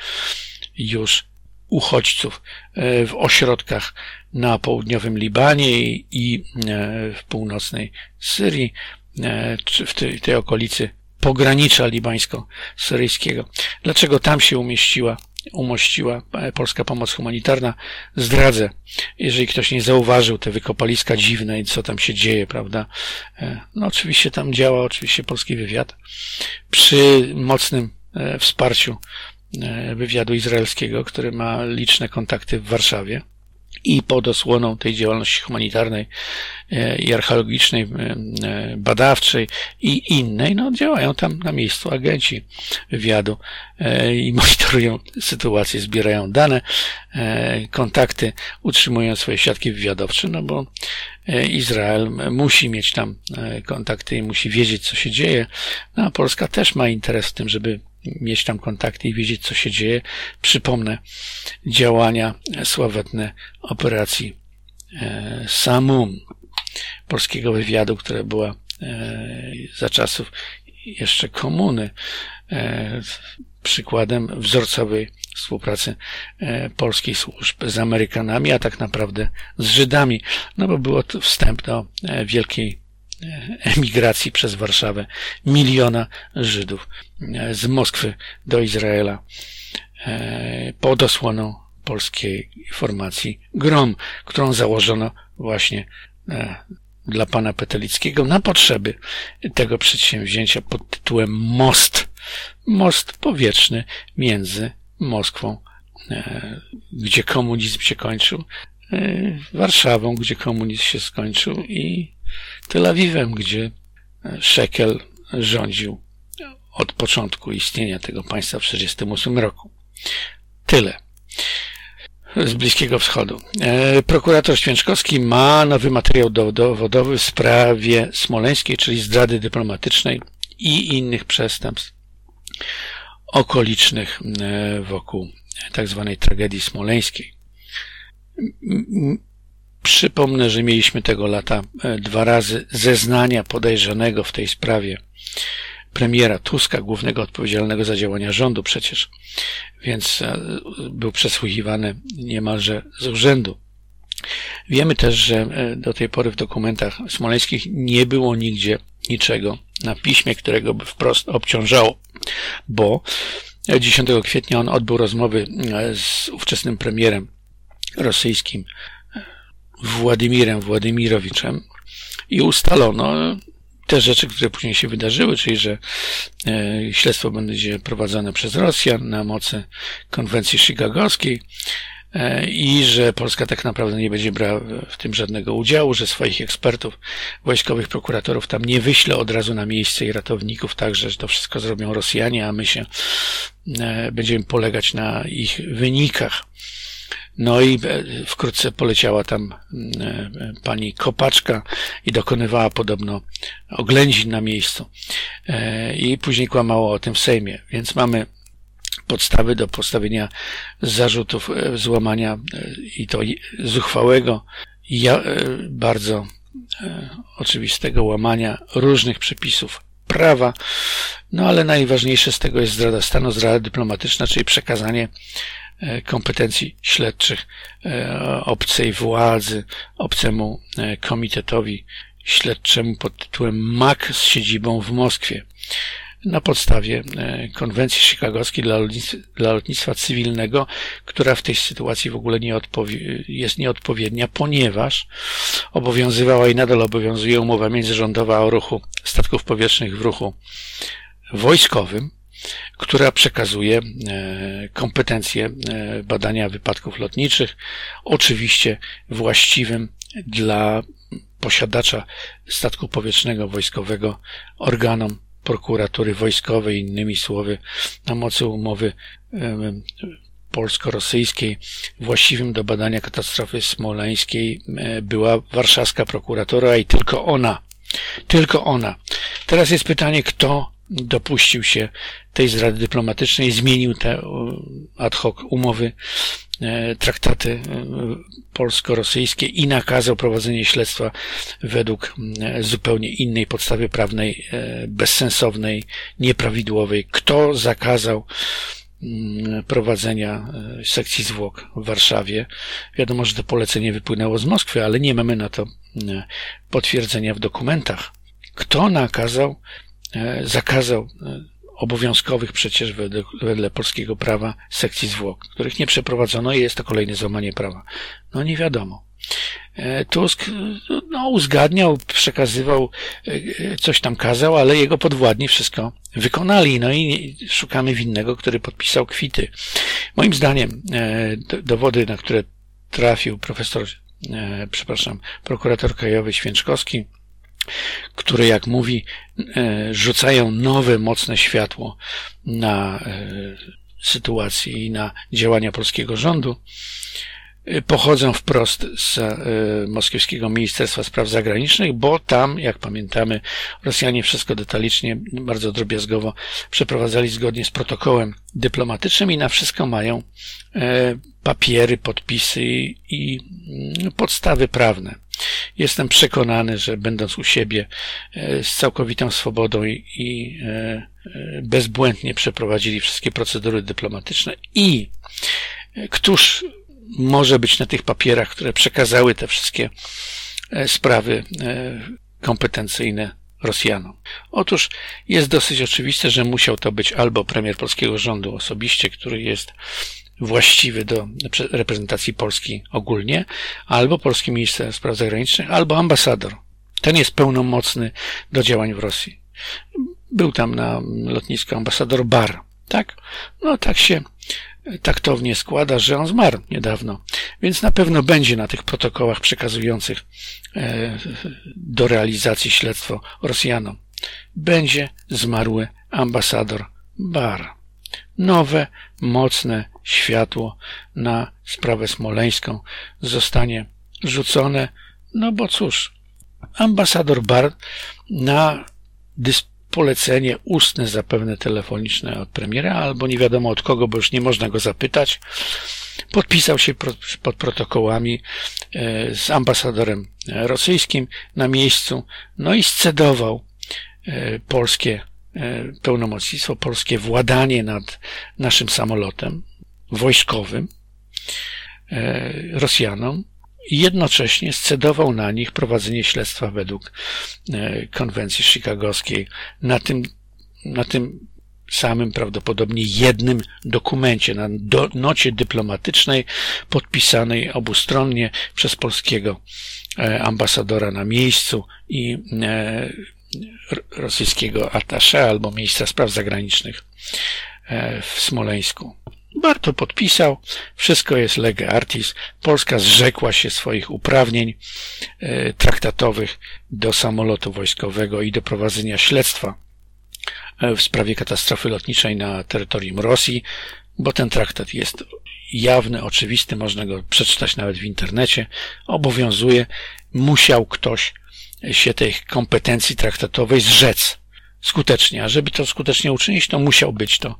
Speaker 8: już uchodźców e, w ośrodkach na południowym Libanie i e, w północnej Syrii, e, czy w tej, tej okolicy pogranicza libańsko-syryjskiego. Dlaczego tam się umieściła, umościła polska pomoc humanitarna? Zdradzę, jeżeli ktoś nie zauważył te wykopaliska dziwne i co tam się dzieje, prawda? No oczywiście tam działa oczywiście polski wywiad przy mocnym wsparciu wywiadu izraelskiego, który ma liczne kontakty w Warszawie i pod osłoną tej działalności humanitarnej e, i archeologicznej, e, badawczej i innej, no działają tam na miejscu agenci wywiadu i monitorują sytuację, zbierają dane, kontakty, utrzymują swoje siatki wywiadowcze, no bo Izrael musi mieć tam kontakty i musi wiedzieć, co się dzieje, no a Polska też ma interes w tym, żeby mieć tam kontakty i wiedzieć, co się dzieje. Przypomnę działania sławetne operacji e, Samum polskiego wywiadu, która była e, za czasów jeszcze komuny e, przykładem wzorcowej współpracy polskiej służb z Amerykanami, a tak naprawdę z Żydami, no bo było to wstęp do wielkiej emigracji przez Warszawę miliona Żydów e, z Moskwy do Izraela e, pod osłoną polskiej formacji Grom, którą założono właśnie e, dla pana Petelickiego na potrzeby tego przedsięwzięcia pod tytułem Most. Most powietrzny między Moskwą, gdzie komunizm się kończył, Warszawą, gdzie komunizm się skończył i Tel Awiwem, gdzie Szekel rządził od początku istnienia tego państwa w 1948 roku. Tyle z Bliskiego Wschodu. E, prokurator Święczkowski ma nowy materiał dowodowy w sprawie smoleńskiej, czyli zdrady dyplomatycznej i innych przestępstw okolicznych e, wokół tak zwanej tragedii smoleńskiej. Przypomnę, że mieliśmy tego lata e, dwa razy zeznania podejrzanego w tej sprawie premiera Tuska, głównego odpowiedzialnego za działania rządu przecież, więc e, był przesłuchiwany niemalże z urzędu. Wiemy też, że e, do tej pory w dokumentach smoleńskich nie było nigdzie niczego na piśmie, którego by wprost obciążało, bo 10 kwietnia on odbył rozmowy z ówczesnym premierem rosyjskim Władimirem Władimirowiczem i ustalono te rzeczy, które później się wydarzyły, czyli że e, śledztwo będzie prowadzone przez Rosjan na mocy konwencji chicagowskiej e, i że Polska tak naprawdę nie będzie brała w tym żadnego udziału, że swoich ekspertów, wojskowych prokuratorów tam nie wyśle od razu na miejsce i ratowników, także, że to wszystko zrobią Rosjanie, a my się e, będziemy polegać na ich wynikach. No i e, wkrótce poleciała tam e, pani Kopaczka i dokonywała podobno oględzin na miejscu. E, I później kłamała o tym w Sejmie. Więc mamy podstawy do postawienia zarzutów złamania i to zuchwałego bardzo oczywistego łamania różnych przepisów prawa, no ale najważniejsze z tego jest zdrada stanu, zdrada dyplomatyczna, czyli przekazanie kompetencji śledczych obcej władzy, obcemu komitetowi śledczemu pod tytułem MAC z siedzibą w Moskwie na podstawie e, konwencji chicagowskiej dla lotnictwa, dla lotnictwa cywilnego, która w tej sytuacji w ogóle nie jest nieodpowiednia, ponieważ obowiązywała i nadal obowiązuje umowa międzyrządowa o ruchu statków powietrznych w ruchu wojskowym, która przekazuje e, kompetencje e, badania wypadków lotniczych, oczywiście właściwym dla posiadacza statku powietrznego wojskowego organom prokuratury wojskowej, innymi słowy, na mocy umowy polsko-rosyjskiej właściwym do badania katastrofy smoleńskiej była warszawska prokuratura i tylko ona, tylko ona. Teraz jest pytanie, kto dopuścił się tej zrady dyplomatycznej, zmienił te ad hoc umowy traktaty e, polsko-rosyjskie i nakazał prowadzenie śledztwa według e, zupełnie innej podstawy prawnej, bezsensownej, nieprawidłowej. Kto zakazał prowadzenia sekcji zwłok w Warszawie. Wiadomo, że to polecenie wypłynęło z Moskwy, ale nie mamy na to potwierdzenia w dokumentach. Kto nakazał, zakazał obowiązkowych przecież wedle, wedle polskiego prawa sekcji zwłok, których nie przeprowadzono i jest to kolejne złamanie prawa. No nie wiadomo. E, Tusk no, uzgadniał, przekazywał, e, coś tam kazał, ale jego podwładni wszystko wykonali. No i szukamy winnego, który podpisał kwity. Moim zdaniem e, dowody, na które trafił profesor, przepraszam, prokurator krajowy Święczkowski, które, jak mówi, e, rzucają nowe, mocne światło na e, sytuację i na działania polskiego rządu, e, pochodzą wprost z moskiewskiego Ministerstwa Spraw Zagranicznych, bo tam, jak pamiętamy, Rosjanie wszystko detalicznie, bardzo drobiazgowo przeprowadzali zgodnie z protokołem dyplomatycznym i na wszystko mają papiery, podpisy i mm, podstawy prawne. Jestem przekonany, że będąc u siebie e, z całkowitą swobodą i, e, e, bezbłędnie przeprowadzili wszystkie procedury dyplomatyczne i któż może być na tych papierach, które przekazały te wszystkie sprawy kompetencyjne Rosjanom. Otóż jest dosyć oczywiste, że musiał to być albo premier polskiego rządu osobiście, który jest właściwy do reprezentacji Polski ogólnie, albo polski minister spraw zagranicznych, albo ambasador. Ten jest pełnomocny do działań w Rosji. Był tam na lotnisku ambasador Bar, tak? No tak się taktownie składa, że on zmarł niedawno, więc na pewno będzie na tych protokołach przekazujących e, do realizacji śledztwo Rosjanom. Będzie zmarły ambasador Bar. Nowe, mocne światło na sprawę smoleńską zostanie rzucone, no bo cóż, ambasador Bar na polecenie ustne, zapewne telefoniczne od premiera, albo nie wiadomo od kogo, bo już nie można go zapytać, podpisał się pod protokołami e, z ambasadorem rosyjskim na miejscu, no i scedował e, polskie e, pełnomocnictwo, polskie władanie nad naszym samolotem, wojskowym e, Rosjanom i jednocześnie scedował na nich prowadzenie śledztwa według e, konwencji chicagowskiej na tym, na tym samym prawdopodobnie jednym dokumencie, na do, nocie dyplomatycznej podpisanej obustronnie przez polskiego e, ambasadora na miejscu i rosyjskiego attaché albo ministra spraw zagranicznych w Smoleńsku. Barto podpisał, wszystko jest lege artis. Polska zrzekła się swoich uprawnień e, traktatowych do samolotu wojskowego i do prowadzenia śledztwa e, w sprawie katastrofy lotniczej na terytorium Rosji, bo ten traktat jest jawny, oczywisty, można go przeczytać nawet w internecie, obowiązuje, musiał ktoś się tej kompetencji traktatowej zrzec. Skutecznie, a żeby to skutecznie uczynić, to musiał być to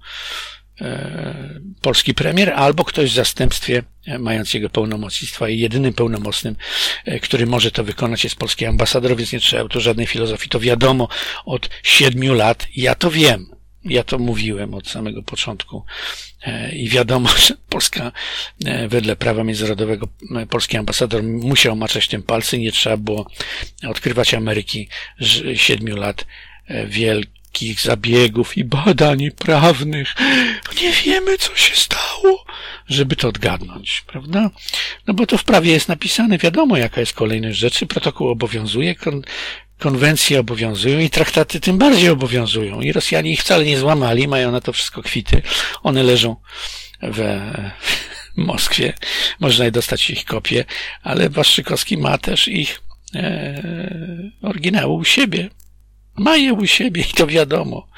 Speaker 8: polski premier, albo ktoś w zastępstwie e, mając jego pełnomocnictwa i jedynym pełnomocnym, e, który może to wykonać jest polski ambasador, więc nie trzeba tu żadnej filozofii. To wiadomo od siedmiu lat. Ja to wiem. Ja to mówiłem od samego początku. I wiadomo, że Polska, wedle prawa międzynarodowego, polski ambasador musiał maczać tym palce. Nie trzeba było odkrywać Ameryki siedmiu lat wielkich zabiegów i badań prawnych. Nie wiemy, co się stało, żeby to odgadnąć, prawda? No bo to w prawie jest napisane, wiadomo, jaka jest kolejność rzeczy, protokół obowiązuje, kon konwencje obowiązują i traktaty tym bardziej obowiązują. I Rosjanie ich wcale nie złamali, mają na to wszystko kwity. One leżą we Moskwie. Można je dostać ich kopie, ale Waszczykowski ma też ich e, oryginały u siebie. Ma je u siebie i to wiadomo.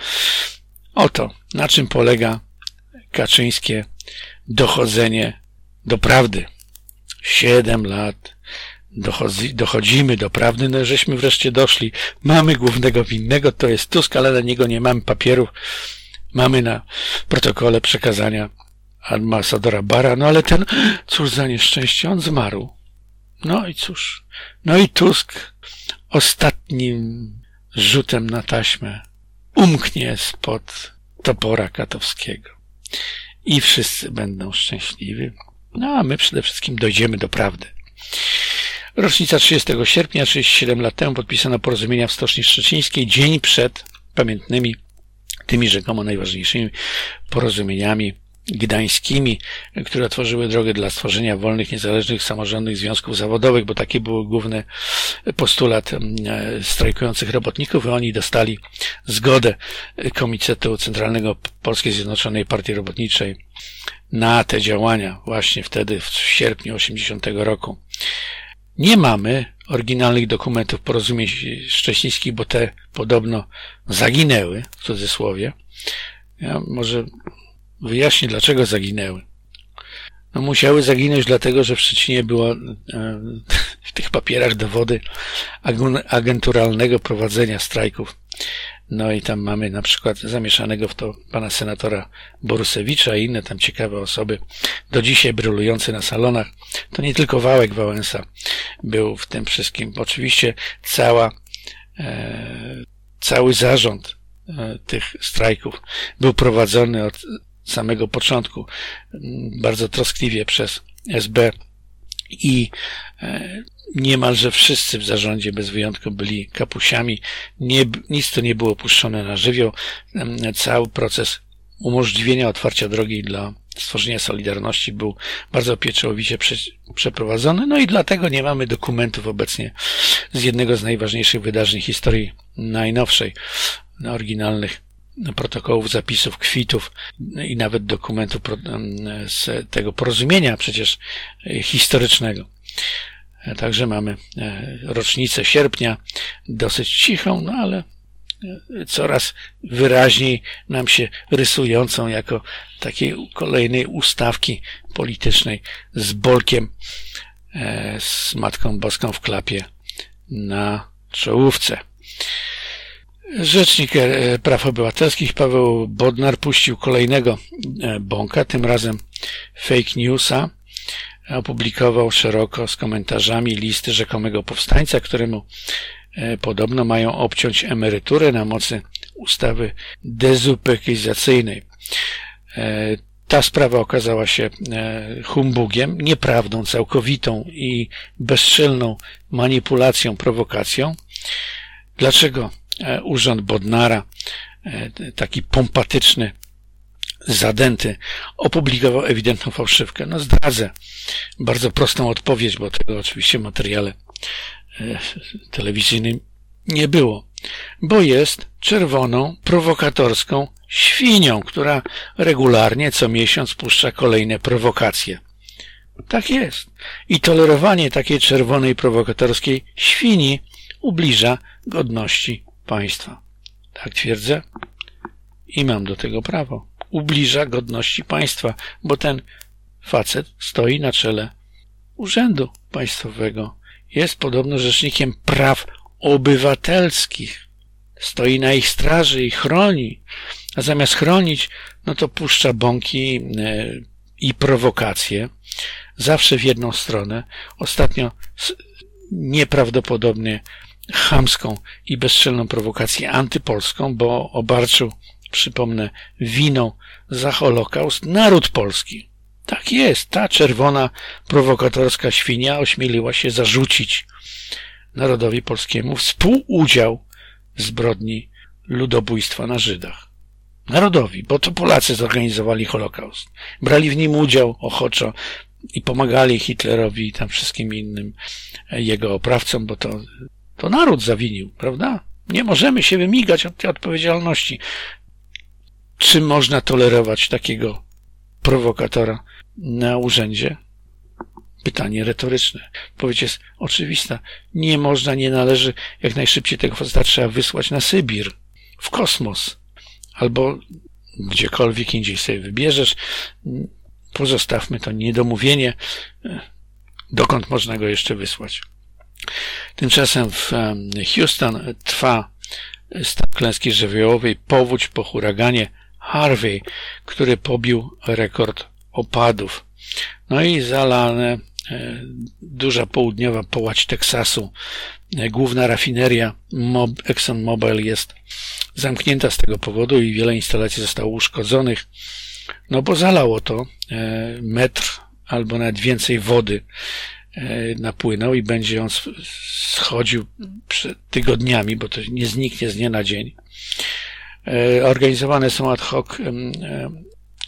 Speaker 8: Oto, na czym polega kaczyńskie dochodzenie do prawdy. Siedem lat dochodzi, dochodzimy do prawdy, no żeśmy wreszcie doszli. Mamy głównego winnego, to jest Tusk, ale na niego nie mamy papierów. Mamy na protokole przekazania ambasadora Bara, no ale ten, cóż za nieszczęście, on zmarł. No i cóż, no i Tusk ostatnim rzutem na taśmę umknie spod topora katowskiego. I wszyscy będą szczęśliwi. No a my przede wszystkim dojdziemy do prawdy. Rocznica 30 sierpnia, 37 lat temu podpisano porozumienia w Stoczni Szczecińskiej, dzień przed pamiętnymi tymi rzekomo najważniejszymi porozumieniami gdańskimi, które otworzyły drogę dla stworzenia wolnych, niezależnych, samorządnych związków zawodowych, bo taki był główny postulat strajkujących robotników i oni dostali zgodę Komitetu Centralnego Polskiej Zjednoczonej Partii Robotniczej na te działania właśnie wtedy w sierpniu 80 roku. Nie mamy oryginalnych dokumentów porozumień szczecińskich, bo te podobno zaginęły, w cudzysłowie. Ja może Wyjaśnię, dlaczego zaginęły. No musiały zaginąć dlatego, że w Szczecinie było e, w tych papierach dowody agenturalnego prowadzenia strajków. No i tam mamy na przykład zamieszanego w to pana senatora Borusewicza i inne tam ciekawe osoby, do dzisiaj brylujące na salonach. To nie tylko Wałek Wałęsa był w tym wszystkim. Oczywiście cała, e, cały zarząd e, tych strajków był prowadzony od samego początku bardzo troskliwie przez SB i e, niemalże wszyscy w zarządzie bez wyjątku byli kapusiami. Nie, nic to nie było puszczone na żywioł. Cały proces umożliwienia otwarcia drogi dla stworzenia Solidarności był bardzo pieczołowicie prze, przeprowadzony, no i dlatego nie mamy dokumentów obecnie z jednego z najważniejszych wydarzeń historii najnowszej, oryginalnych protokołów, zapisów, kwitów i nawet dokumentów z tego porozumienia przecież e, historycznego. E, także mamy e, rocznicę sierpnia, dosyć cichą, no ale coraz wyraźniej nam się rysującą jako takiej kolejnej ustawki politycznej z Bolkiem, z Matką Boską w klapie na czołówce. Rzecznik e, Praw Obywatelskich Paweł Bodnar puścił kolejnego e, bąka, tym razem fake newsa. Opublikował szeroko z komentarzami listy rzekomego powstańca, któremu e, podobno mają obciąć emeryturę na mocy ustawy dezupekizacyjnej. Ta sprawa okazała się humbugiem, nieprawdą całkowitą i bezczelną manipulacją, prowokacją. Dlaczego urząd Bodnara, e, taki pompatyczny, zadęty, opublikował ewidentną fałszywkę. No zdradzę bardzo prostą odpowiedź, bo tego oczywiście w materiale e, telewizyjnym nie było. Bo jest czerwoną, prowokatorską świnią, która regularnie co miesiąc puszcza kolejne prowokacje. Tak jest. I tolerowanie takiej czerwonej, prowokatorskiej świni ubliża godności państwa. Tak twierdzę i mam do tego prawo. Ubliża godności państwa, bo ten facet stoi na czele urzędu państwowego. Jest podobno rzecznikiem praw obywatelskich. stoi na ich straży i chroni, a zamiast chronić, no to puszcza bąki e, i prowokacje, zawsze w jedną stronę. Ostatnio nieprawdopodobnie chamską i bezczelną prowokację antypolską, bo obarczył, przypomnę, winą za Holokaust naród polski. Tak jest, ta czerwona, prowokatorska świnia ośmieliła się zarzucić narodowi polskiemu współudział w zbrodni ludobójstwa na Żydach. Narodowi, bo to Polacy zorganizowali Holokaust. Brali w nim udział ochoczo i pomagali Hitlerowi i tam wszystkim innym jego oprawcom, bo to, to naród zawinił, prawda? Nie możemy się wymigać od tej odpowiedzialności. Czy można tolerować takiego prowokatora na urzędzie? Pytanie retoryczne. Odpowiedź jest oczywista. Nie można, nie należy, jak najszybciej tego faceta trzeba wysłać na Sybir, w kosmos, albo gdziekolwiek indziej sobie wybierzesz. Pozostawmy to niedomówienie, dokąd można go jeszcze wysłać. Tymczasem w Houston trwa stan klęski żywiołowej, powódź po huraganie Harvey, który pobił rekord opadów. No i zalane e, duża południowa połać Teksasu, e, główna rafineria ExxonMobil jest zamknięta z tego powodu i wiele instalacji zostało uszkodzonych, no bo zalało to e, metr albo nawet więcej wody napłynął i będzie on schodził tygodniami, bo to nie zniknie z dnia na dzień. Organizowane są ad hoc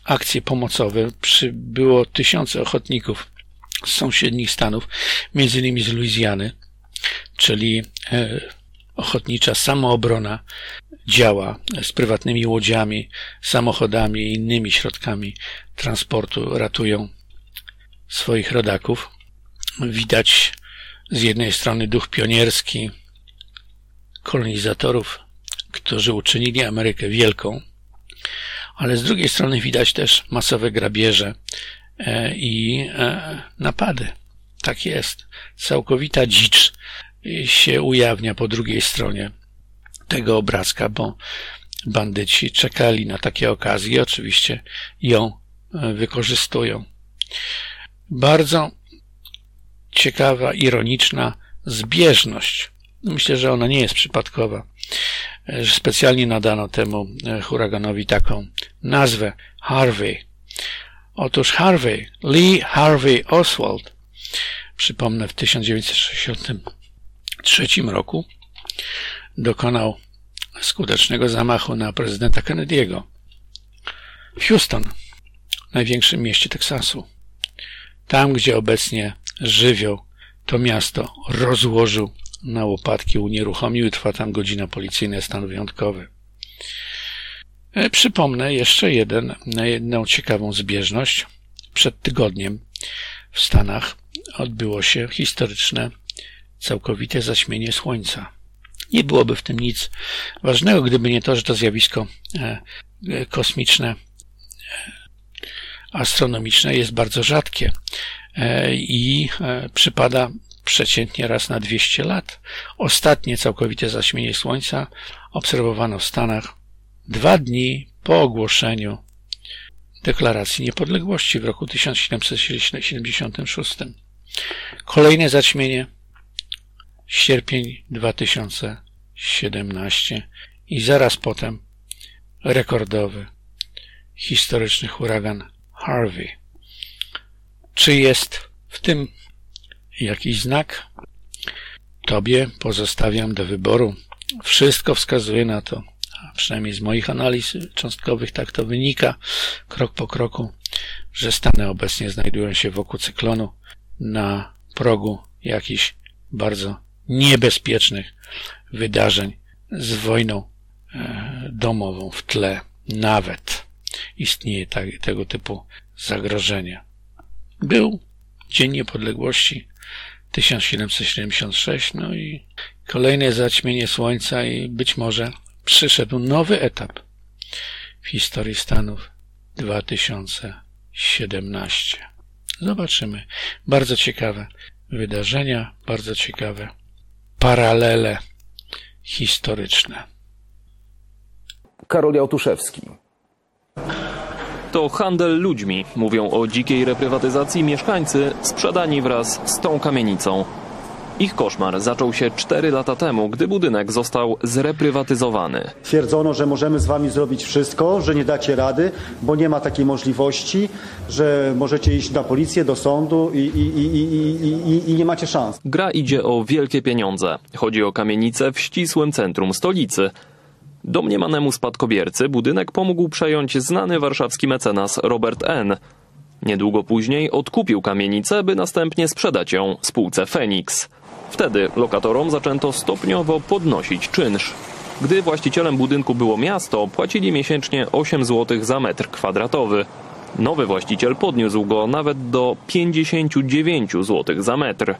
Speaker 8: akcje pomocowe. Przybyło tysiące ochotników z sąsiednich stanów, między innymi z Luizjany, czyli e, ochotnicza samoobrona działa z prywatnymi łodziami, samochodami i innymi środkami transportu ratują swoich rodaków. Widać z jednej strony duch pionierski kolonizatorów, którzy uczynili Amerykę wielką, ale z drugiej strony widać też masowe grabieże e, i e, napady. Tak jest. Całkowita dzicz się ujawnia po drugiej stronie tego obrazka, bo bandyci czekali na takie okazje oczywiście ją e, wykorzystują. Bardzo ciekawa, ironiczna zbieżność. Myślę, że ona nie jest przypadkowa że specjalnie nadano temu e, huraganowi taką nazwę Harvey. Otóż Harvey, Lee Harvey Oswald, przypomnę, w 1963 roku dokonał skutecznego zamachu na prezydenta Kennedy'ego w Houston, największym mieście Teksasu. Tam, gdzie obecnie żywioł to miasto rozłożył na łopatki unieruchomił i trwa tam godzina policyjna stan wyjątkowy. E, przypomnę jeszcze jeden, jedną ciekawą zbieżność. Przed tygodniem w Stanach odbyło się historyczne, całkowite zaćmienie Słońca. Nie byłoby w tym nic ważnego, gdyby nie to, że to zjawisko e, e, kosmiczne, astronomiczne jest bardzo rzadkie i przypada przeciętnie raz na 200 lat. Ostatnie całkowite zaćmienie Słońca obserwowano w Stanach dwa dni po ogłoszeniu deklaracji niepodległości w roku 1776. Kolejne zaćmienie sierpień 2017 i zaraz potem rekordowy historyczny huragan Harvey. Czy jest w tym jakiś znak? Tobie pozostawiam do wyboru. Wszystko wskazuje na to, a przynajmniej z moich analiz cząstkowych tak to wynika, krok po kroku, że Stany obecnie znajdują się wokół cyklonu na progu jakichś bardzo niebezpiecznych wydarzeń z wojną e, domową w tle. Nawet istnieje tak, tego typu zagrożenie. Był Dzień Niepodległości 1776, no i kolejne zaćmienie słońca i być może przyszedł nowy etap w historii Stanów 2017. Zobaczymy. Bardzo ciekawe wydarzenia, bardzo ciekawe paralele historyczne.
Speaker 2: Karol Jałtuszewski.
Speaker 5: To handel ludźmi. Mówią o dzikiej reprywatyzacji mieszkańcy sprzedani wraz z tą kamienicą. Ich koszmar zaczął się 4 lata temu, gdy budynek został zreprywatyzowany.
Speaker 9: Twierdzono, że możemy z wami zrobić wszystko, że nie dacie rady, bo nie ma takiej możliwości, że możecie iść na policję, do sądu i, i, i, i, nie macie szans.
Speaker 5: Gra idzie o wielkie pieniądze. Chodzi o kamienicę w ścisłym centrum stolicy. Domniemanemu spadkobiercy budynek pomógł przejąć znany warszawski mecenas Robert N. Niedługo później odkupił kamienicę, by następnie sprzedać ją spółce Phoenix. Wtedy lokatorom zaczęto stopniowo podnosić czynsz. Gdy właścicielem budynku było miasto, płacili miesięcznie 8 zł za metr kwadratowy. Nowy właściciel podniósł go nawet do 59 zł za metr.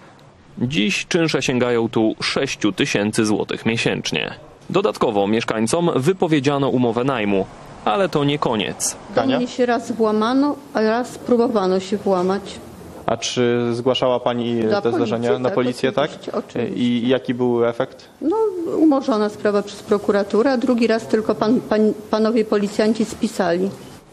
Speaker 5: Dziś czynsze sięgają tu 6 tysięcy złotych miesięcznie. Dodatkowo mieszkańcom wypowiedziano umowę najmu, ale to nie koniec.
Speaker 10: Do mnie się raz włamano, a raz próbowano się włamać.
Speaker 4: A czy zgłaszała Pani te zdarzenia na
Speaker 10: tak,
Speaker 4: policję, tak?
Speaker 10: oczywiście, oczywiście.
Speaker 4: I jaki był efekt?
Speaker 10: No, umorzona sprawa przez prokuraturę, a drugi raz tylko pan, pan, panowie policjanci spisali.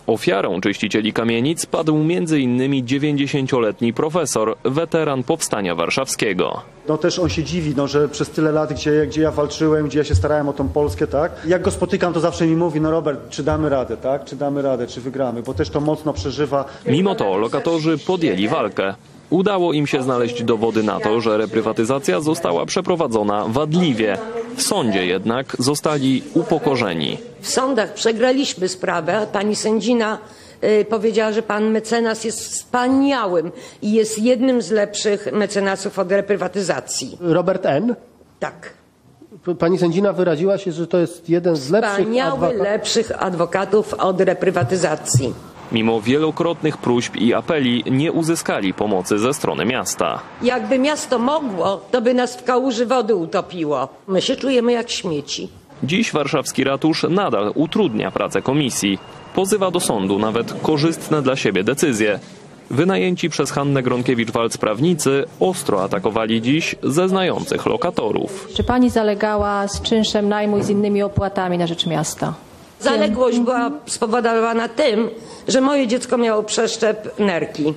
Speaker 5: Ofiarą czyścicieli kamienic padł m.in. 90-letni profesor, weteran powstania warszawskiego.
Speaker 9: No też on się dziwi, no, że przez tyle lat, gdzie, gdzie ja walczyłem, gdzie ja się starałem o tą Polskę, tak? Jak go spotykam, to zawsze mi mówi, no Robert, czy damy radę, tak? Czy damy radę, czy wygramy, bo też to mocno przeżywa.
Speaker 5: Mimo to lokatorzy podjęli walkę. Udało im się znaleźć dowody na to, że reprywatyzacja została przeprowadzona wadliwie. W sądzie jednak zostali upokorzeni.
Speaker 3: W sądach przegraliśmy sprawę, a pani sędzina y, powiedziała, że pan mecenas jest wspaniałym i jest jednym z lepszych mecenasów od reprywatyzacji.
Speaker 7: Robert N.
Speaker 3: Tak.
Speaker 7: Pani sędzina wyraziła się, że to jest jeden z lepszych
Speaker 3: Wspaniały, lepszych adwokatów od reprywatyzacji.
Speaker 5: Mimo wielokrotnych próśb i apeli nie uzyskali pomocy ze strony miasta.
Speaker 3: Jakby miasto mogło, to by nas w kałuży wody utopiło. My się czujemy jak śmieci.
Speaker 5: Dziś warszawski ratusz nadal utrudnia pracę komisji. Pozywa do sądu nawet korzystne dla siebie decyzje. Wynajęci przez Hannę Gronkiewicz-Walc prawnicy ostro atakowali dziś zeznających lokatorów.
Speaker 11: Czy pani zalegała z czynszem najmu i z innymi opłatami na rzecz miasta?
Speaker 3: Zaległość była spowodowana tym, że moje dziecko miało przeszczep nerki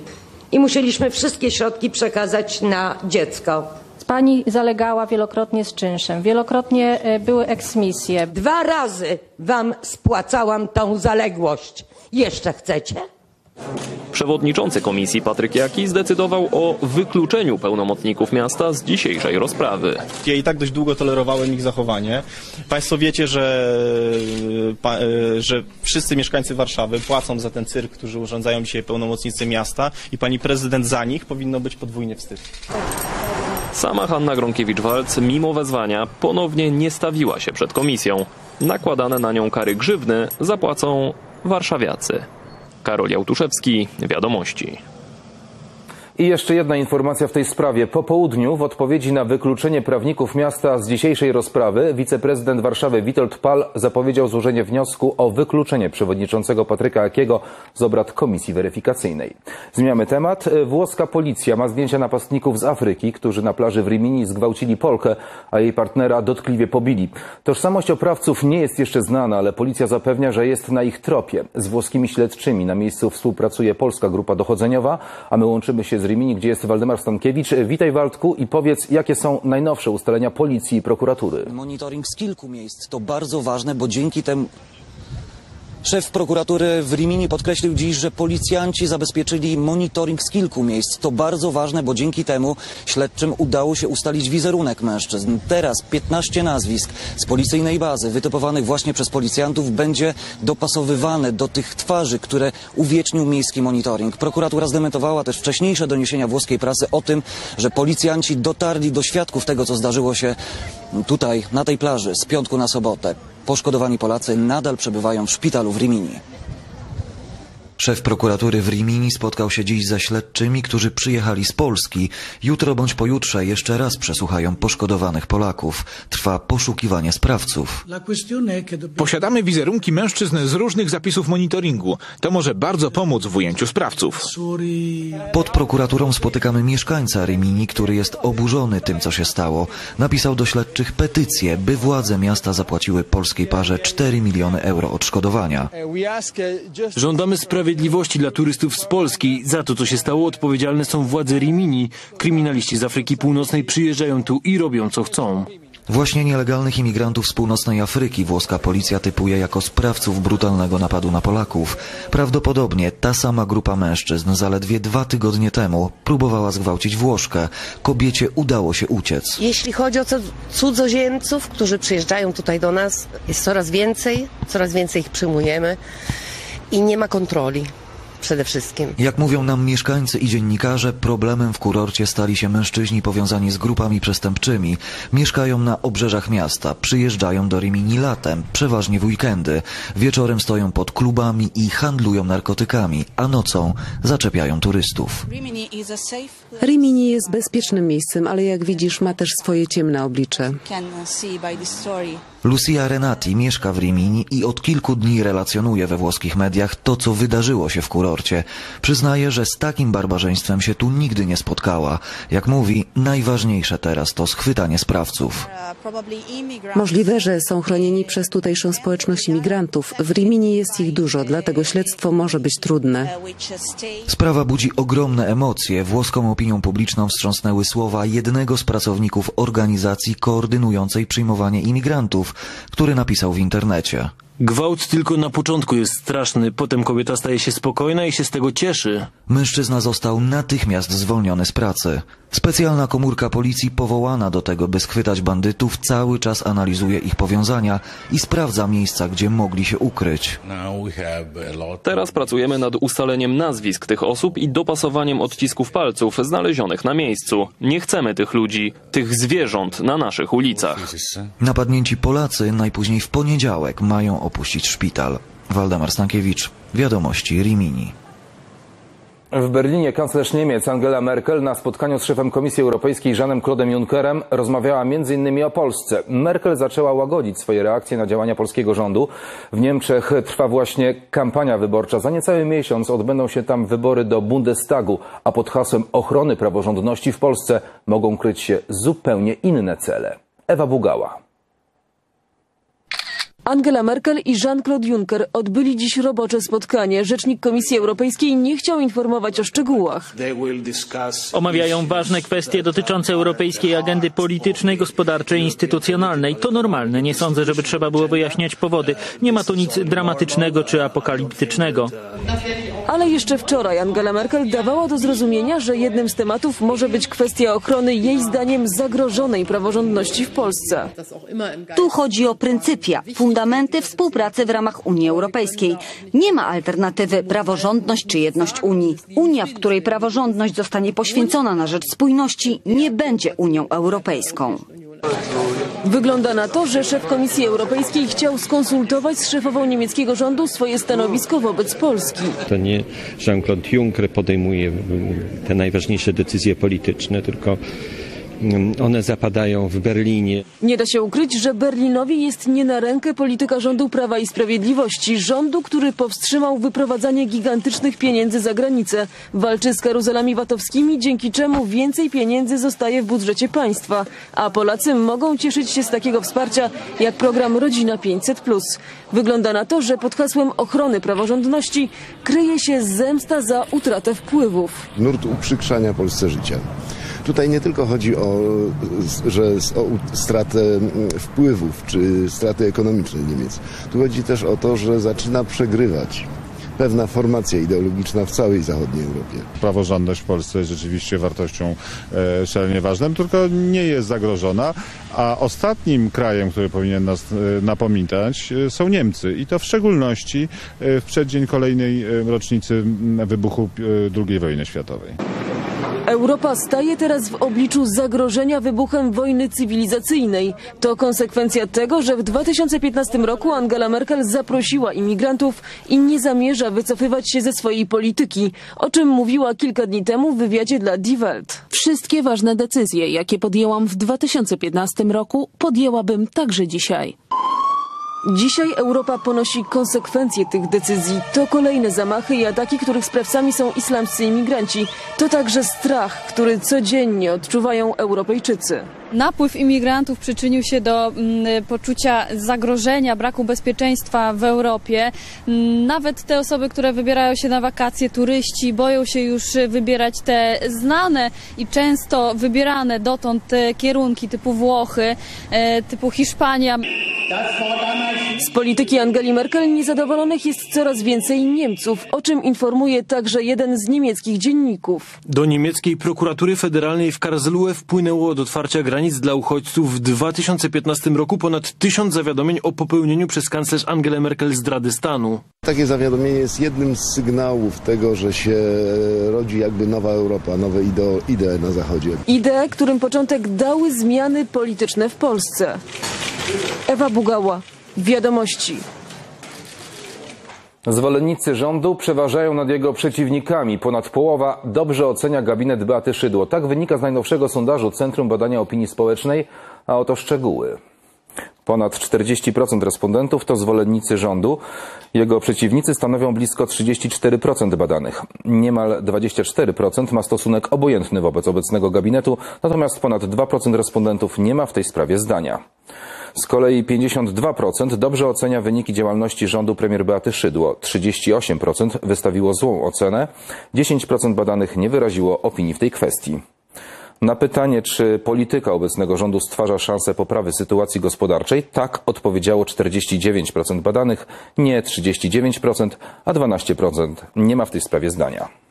Speaker 3: i musieliśmy wszystkie środki przekazać na dziecko.
Speaker 11: Pani zalegała wielokrotnie z czynszem, wielokrotnie e, były eksmisje.
Speaker 3: Dwa razy wam spłacałam tą zaległość. Jeszcze chcecie?
Speaker 5: Przewodniczący komisji Patryk Jaki zdecydował o wykluczeniu pełnomocników miasta z dzisiejszej rozprawy.
Speaker 4: Ja i tak dość długo tolerowałem ich zachowanie. Państwo wiecie, że, pa, e, że wszyscy mieszkańcy Warszawy płacą za ten cyrk, którzy urządzają dzisiaj pełnomocnicy miasta i pani prezydent za nich powinno być podwójnie wstyd.
Speaker 5: Sama Hanna Gronkiewicz-Walc mimo wezwania ponownie nie stawiła się przed komisją. Nakładane na nią kary grzywny zapłacą warszawiacy. Karol Jałtuszewski, Wiadomości.
Speaker 2: I jeszcze jedna informacja w tej sprawie. Po południu w odpowiedzi na wykluczenie prawników miasta z dzisiejszej rozprawy wiceprezydent Warszawy Witold Pal zapowiedział złożenie wniosku o wykluczenie przewodniczącego Patryka Jakiego z obrad komisji weryfikacyjnej. Zmieniamy temat. Włoska policja ma zdjęcia napastników z Afryki, którzy na plaży w Rimini zgwałcili Polkę, a jej partnera dotkliwie pobili. Tożsamość oprawców nie jest jeszcze znana, ale policja zapewnia, że jest na ich tropie. Z włoskimi śledczymi na miejscu współpracuje polska grupa dochodzeniowa, a my łączymy się z Rimini, gdzie jest Waldemar Stankiewicz. Witaj Waldku i powiedz, jakie są najnowsze ustalenia policji i prokuratury.
Speaker 12: Monitoring z kilku miejsc to bardzo ważne, bo dzięki temu Szef prokuratury w Rimini podkreślił dziś, że policjanci zabezpieczyli monitoring z kilku miejsc. To bardzo ważne, bo dzięki temu śledczym udało się ustalić wizerunek mężczyzn. Teraz 15 nazwisk z policyjnej bazy wytypowanych właśnie przez policjantów będzie dopasowywane do tych twarzy, które uwiecznił miejski monitoring. Prokuratura zdementowała też wcześniejsze doniesienia włoskiej prasy o tym, że policjanci dotarli do świadków tego, co zdarzyło się tutaj, na tej plaży, z piątku na sobotę. Poszkodowani Polacy nadal przebywają w szpitalu w Rimini. Szef prokuratury w Rimini spotkał się dziś ze śledczymi, którzy przyjechali z Polski. Jutro bądź pojutrze jeszcze raz przesłuchają poszkodowanych Polaków. Trwa poszukiwanie sprawców.
Speaker 13: Posiadamy wizerunki mężczyzn z różnych zapisów monitoringu. To może bardzo pomóc w ujęciu sprawców.
Speaker 12: Pod prokuraturą spotykamy mieszkańca Rimini, który jest oburzony tym, co się stało. Napisał do śledczych petycję, by władze miasta zapłaciły polskiej parze 4 miliony euro odszkodowania.
Speaker 14: Żądamy sprawiedliwości dla turystów z Polski. Za to, co się stało, odpowiedzialne są władze Rimini. Kryminaliści z Afryki Północnej przyjeżdżają tu i robią, co chcą.
Speaker 12: Właśnie nielegalnych imigrantów z północnej Afryki włoska policja typuje jako sprawców brutalnego napadu na Polaków. Prawdopodobnie ta sama grupa mężczyzn zaledwie dwa tygodnie temu próbowała zgwałcić Włoszkę. Kobiecie udało się uciec.
Speaker 6: Jeśli chodzi o cud- cudzoziemców, którzy przyjeżdżają tutaj do nas, jest coraz więcej, coraz więcej ich przyjmujemy i nie ma kontroli przede wszystkim.
Speaker 12: Jak mówią nam mieszkańcy i dziennikarze, problemem w kurorcie stali się mężczyźni powiązani z grupami przestępczymi. Mieszkają na obrzeżach miasta, przyjeżdżają do Rimini latem, przeważnie w weekendy. Wieczorem stoją pod klubami i handlują narkotykami, a nocą zaczepiają turystów.
Speaker 15: Rimini jest bezpiecznym miejscem, ale jak widzisz ma też swoje ciemne oblicze.
Speaker 12: Lucia Renati mieszka w Rimini i od kilku dni relacjonuje we włoskich mediach to, co wydarzyło się w kurorcie. Przyznaje, że z takim barbarzyństwem się tu nigdy nie spotkała. Jak mówi, najważniejsze teraz to schwytanie sprawców.
Speaker 15: Możliwe, że są chronieni przez tutejszą społeczność imigrantów. W Rimini jest ich dużo, dlatego śledztwo może być trudne.
Speaker 12: Sprawa budzi ogromne emocje. Włoską opinią publiczną wstrząsnęły słowa jednego z pracowników organizacji koordynującej przyjmowanie imigrantów, który napisał w internecie.
Speaker 14: Gwałt tylko na początku jest straszny, potem kobieta staje się spokojna i się z tego cieszy.
Speaker 12: Mężczyzna został natychmiast zwolniony z pracy. Specjalna komórka policji powołana do tego, by schwytać bandytów, cały czas analizuje ich powiązania i sprawdza miejsca, gdzie mogli się ukryć.
Speaker 5: Teraz pracujemy nad ustaleniem nazwisk tych osób i dopasowaniem odcisków palców znalezionych na miejscu. Nie chcemy tych ludzi, tych zwierząt na naszych ulicach.
Speaker 12: Napadnięci Polacy najpóźniej w poniedziałek mają opuścić szpital. Waldemar Stankiewicz, Wiadomości Rimini.
Speaker 2: W Berlinie kanclerz Niemiec Angela Merkel na spotkaniu z szefem Komisji Europejskiej Jeanem Claude'em Junckerem rozmawiała m.in. o Polsce. Merkel zaczęła łagodzić swoje reakcje na działania polskiego rządu. W Niemczech trwa właśnie kampania wyborcza. Za niecały miesiąc odbędą się tam wybory do Bundestagu, a pod hasłem ochrony praworządności w Polsce mogą kryć się zupełnie inne cele. Ewa Bugała.
Speaker 16: Angela Merkel i Jean-Claude Juncker odbyli dziś robocze spotkanie. Rzecznik Komisji Europejskiej nie chciał informować o szczegółach.
Speaker 17: Omawiają ważne kwestie dotyczące europejskiej agendy politycznej, gospodarczej i instytucjonalnej. To normalne. Nie sądzę, żeby trzeba było wyjaśniać powody. Nie ma tu nic dramatycznego czy apokaliptycznego.
Speaker 16: Ale jeszcze wczoraj Angela Merkel dawała do zrozumienia, że jednym z tematów może być kwestia ochrony jej zdaniem zagrożonej praworządności w Polsce.
Speaker 18: Tu chodzi o pryncypia, fundamenty współpracy w ramach Unii Europejskiej. Nie ma alternatywy praworządność czy jedność Unii. Unia, w której praworządność zostanie poświęcona na rzecz spójności, nie będzie Unią Europejską.
Speaker 16: Wygląda na to, że szef Komisji Europejskiej chciał skonsultować z szefową niemieckiego rządu swoje stanowisko wobec Polski.
Speaker 19: To nie Jean-Claude Juncker podejmuje te najważniejsze decyzje polityczne, tylko one zapadają w Berlinie.
Speaker 16: Nie da się ukryć, że Berlinowi jest nie na rękę polityka rządu Prawa i Sprawiedliwości. Rządu, który powstrzymał wyprowadzanie gigantycznych pieniędzy za granicę. Walczy z karuzelami VAT-owskimi, dzięki czemu więcej pieniędzy zostaje w budżecie państwa. A Polacy mogą cieszyć się z takiego wsparcia jak program Rodzina 500+. Wygląda na to, że pod hasłem ochrony praworządności kryje się zemsta za utratę wpływów.
Speaker 20: Nurt uprzykrzania Polsce życia. Tutaj nie tylko chodzi o, że, o stratę wpływów czy straty ekonomiczne Niemiec. Tu chodzi też o to, że zaczyna przegrywać pewna formacja ideologiczna w całej zachodniej Europie.
Speaker 21: Praworządność w Polsce jest rzeczywiście wartością e, szalenie ważną, tylko nie jest zagrożona, a ostatnim krajem, który powinien nas e, napominać e, są Niemcy i to w szczególności e, w przeddzień kolejnej e, rocznicy wybuchu e, II wojny światowej.
Speaker 16: Europa staje teraz w obliczu zagrożenia wybuchem wojny cywilizacyjnej. To konsekwencja tego, że w 2015 roku Angela Merkel zaprosiła imigrantów i nie zamierza wycofywać się ze swojej polityki, o czym mówiła kilka dni temu w wywiadzie dla Die Welt.
Speaker 22: Wszystkie ważne decyzje, jakie podjęłam w 2015 roku, podjęłabym także dzisiaj.
Speaker 16: Dzisiaj Europa ponosi konsekwencje tych decyzji. To kolejne zamachy i ataki, których sprawcami są islamscy imigranci. To także strach, który codziennie odczuwają Europejczycy.
Speaker 23: Napływ imigrantów przyczynił się do mm, poczucia zagrożenia, braku bezpieczeństwa w Europie. Mm, Nawet te osoby, które wybierają się na wakacje, turyści, boją się już wybierać te znane i często wybierane dotąd e, kierunki typu Włochy, e, typu Hiszpania.
Speaker 16: Z polityki Angeli Merkel niezadowolonych jest coraz więcej Niemców, o czym informuje także jeden z niemieckich dzienników.
Speaker 14: Do niemieckiej prokuratury federalnej w Karlsruhe wpłynęło od otwarcia granic dla uchodźców w 2015 roku ponad tysiąc zawiadomień o popełnieniu przez kanclerz Angelę Merkel zdrady stanu.
Speaker 20: Takie zawiadomienie jest jednym z sygnałów tego, że się rodzi jakby nowa Europa, nowe ideo, idee na Zachodzie.
Speaker 16: Idee, którym początek dały zmiany polityczne w Polsce. Ewa Bugała, Wiadomości.
Speaker 2: Zwolennicy rządu przeważają nad jego przeciwnikami. Ponad połowa dobrze ocenia gabinet Beaty Szydło. Tak wynika z najnowszego sondażu Centrum Badania Opinii Społecznej, a oto szczegóły. Ponad 40% respondentów to zwolennicy rządu. Jego przeciwnicy stanowią blisko 34% badanych. Niemal 24% ma stosunek obojętny wobec obecnego gabinetu, natomiast ponad 2% respondentów nie ma w tej sprawie zdania. Z kolei 52% dobrze ocenia wyniki działalności rządu premier Beaty Szydło, 38% wystawiło złą ocenę, 10% badanych nie wyraziło opinii w tej kwestii. Na pytanie, czy polityka obecnego rządu stwarza szansę poprawy sytuacji gospodarczej, tak odpowiedziało 49% badanych, nie 39%, a 12% nie ma w tej sprawie zdania.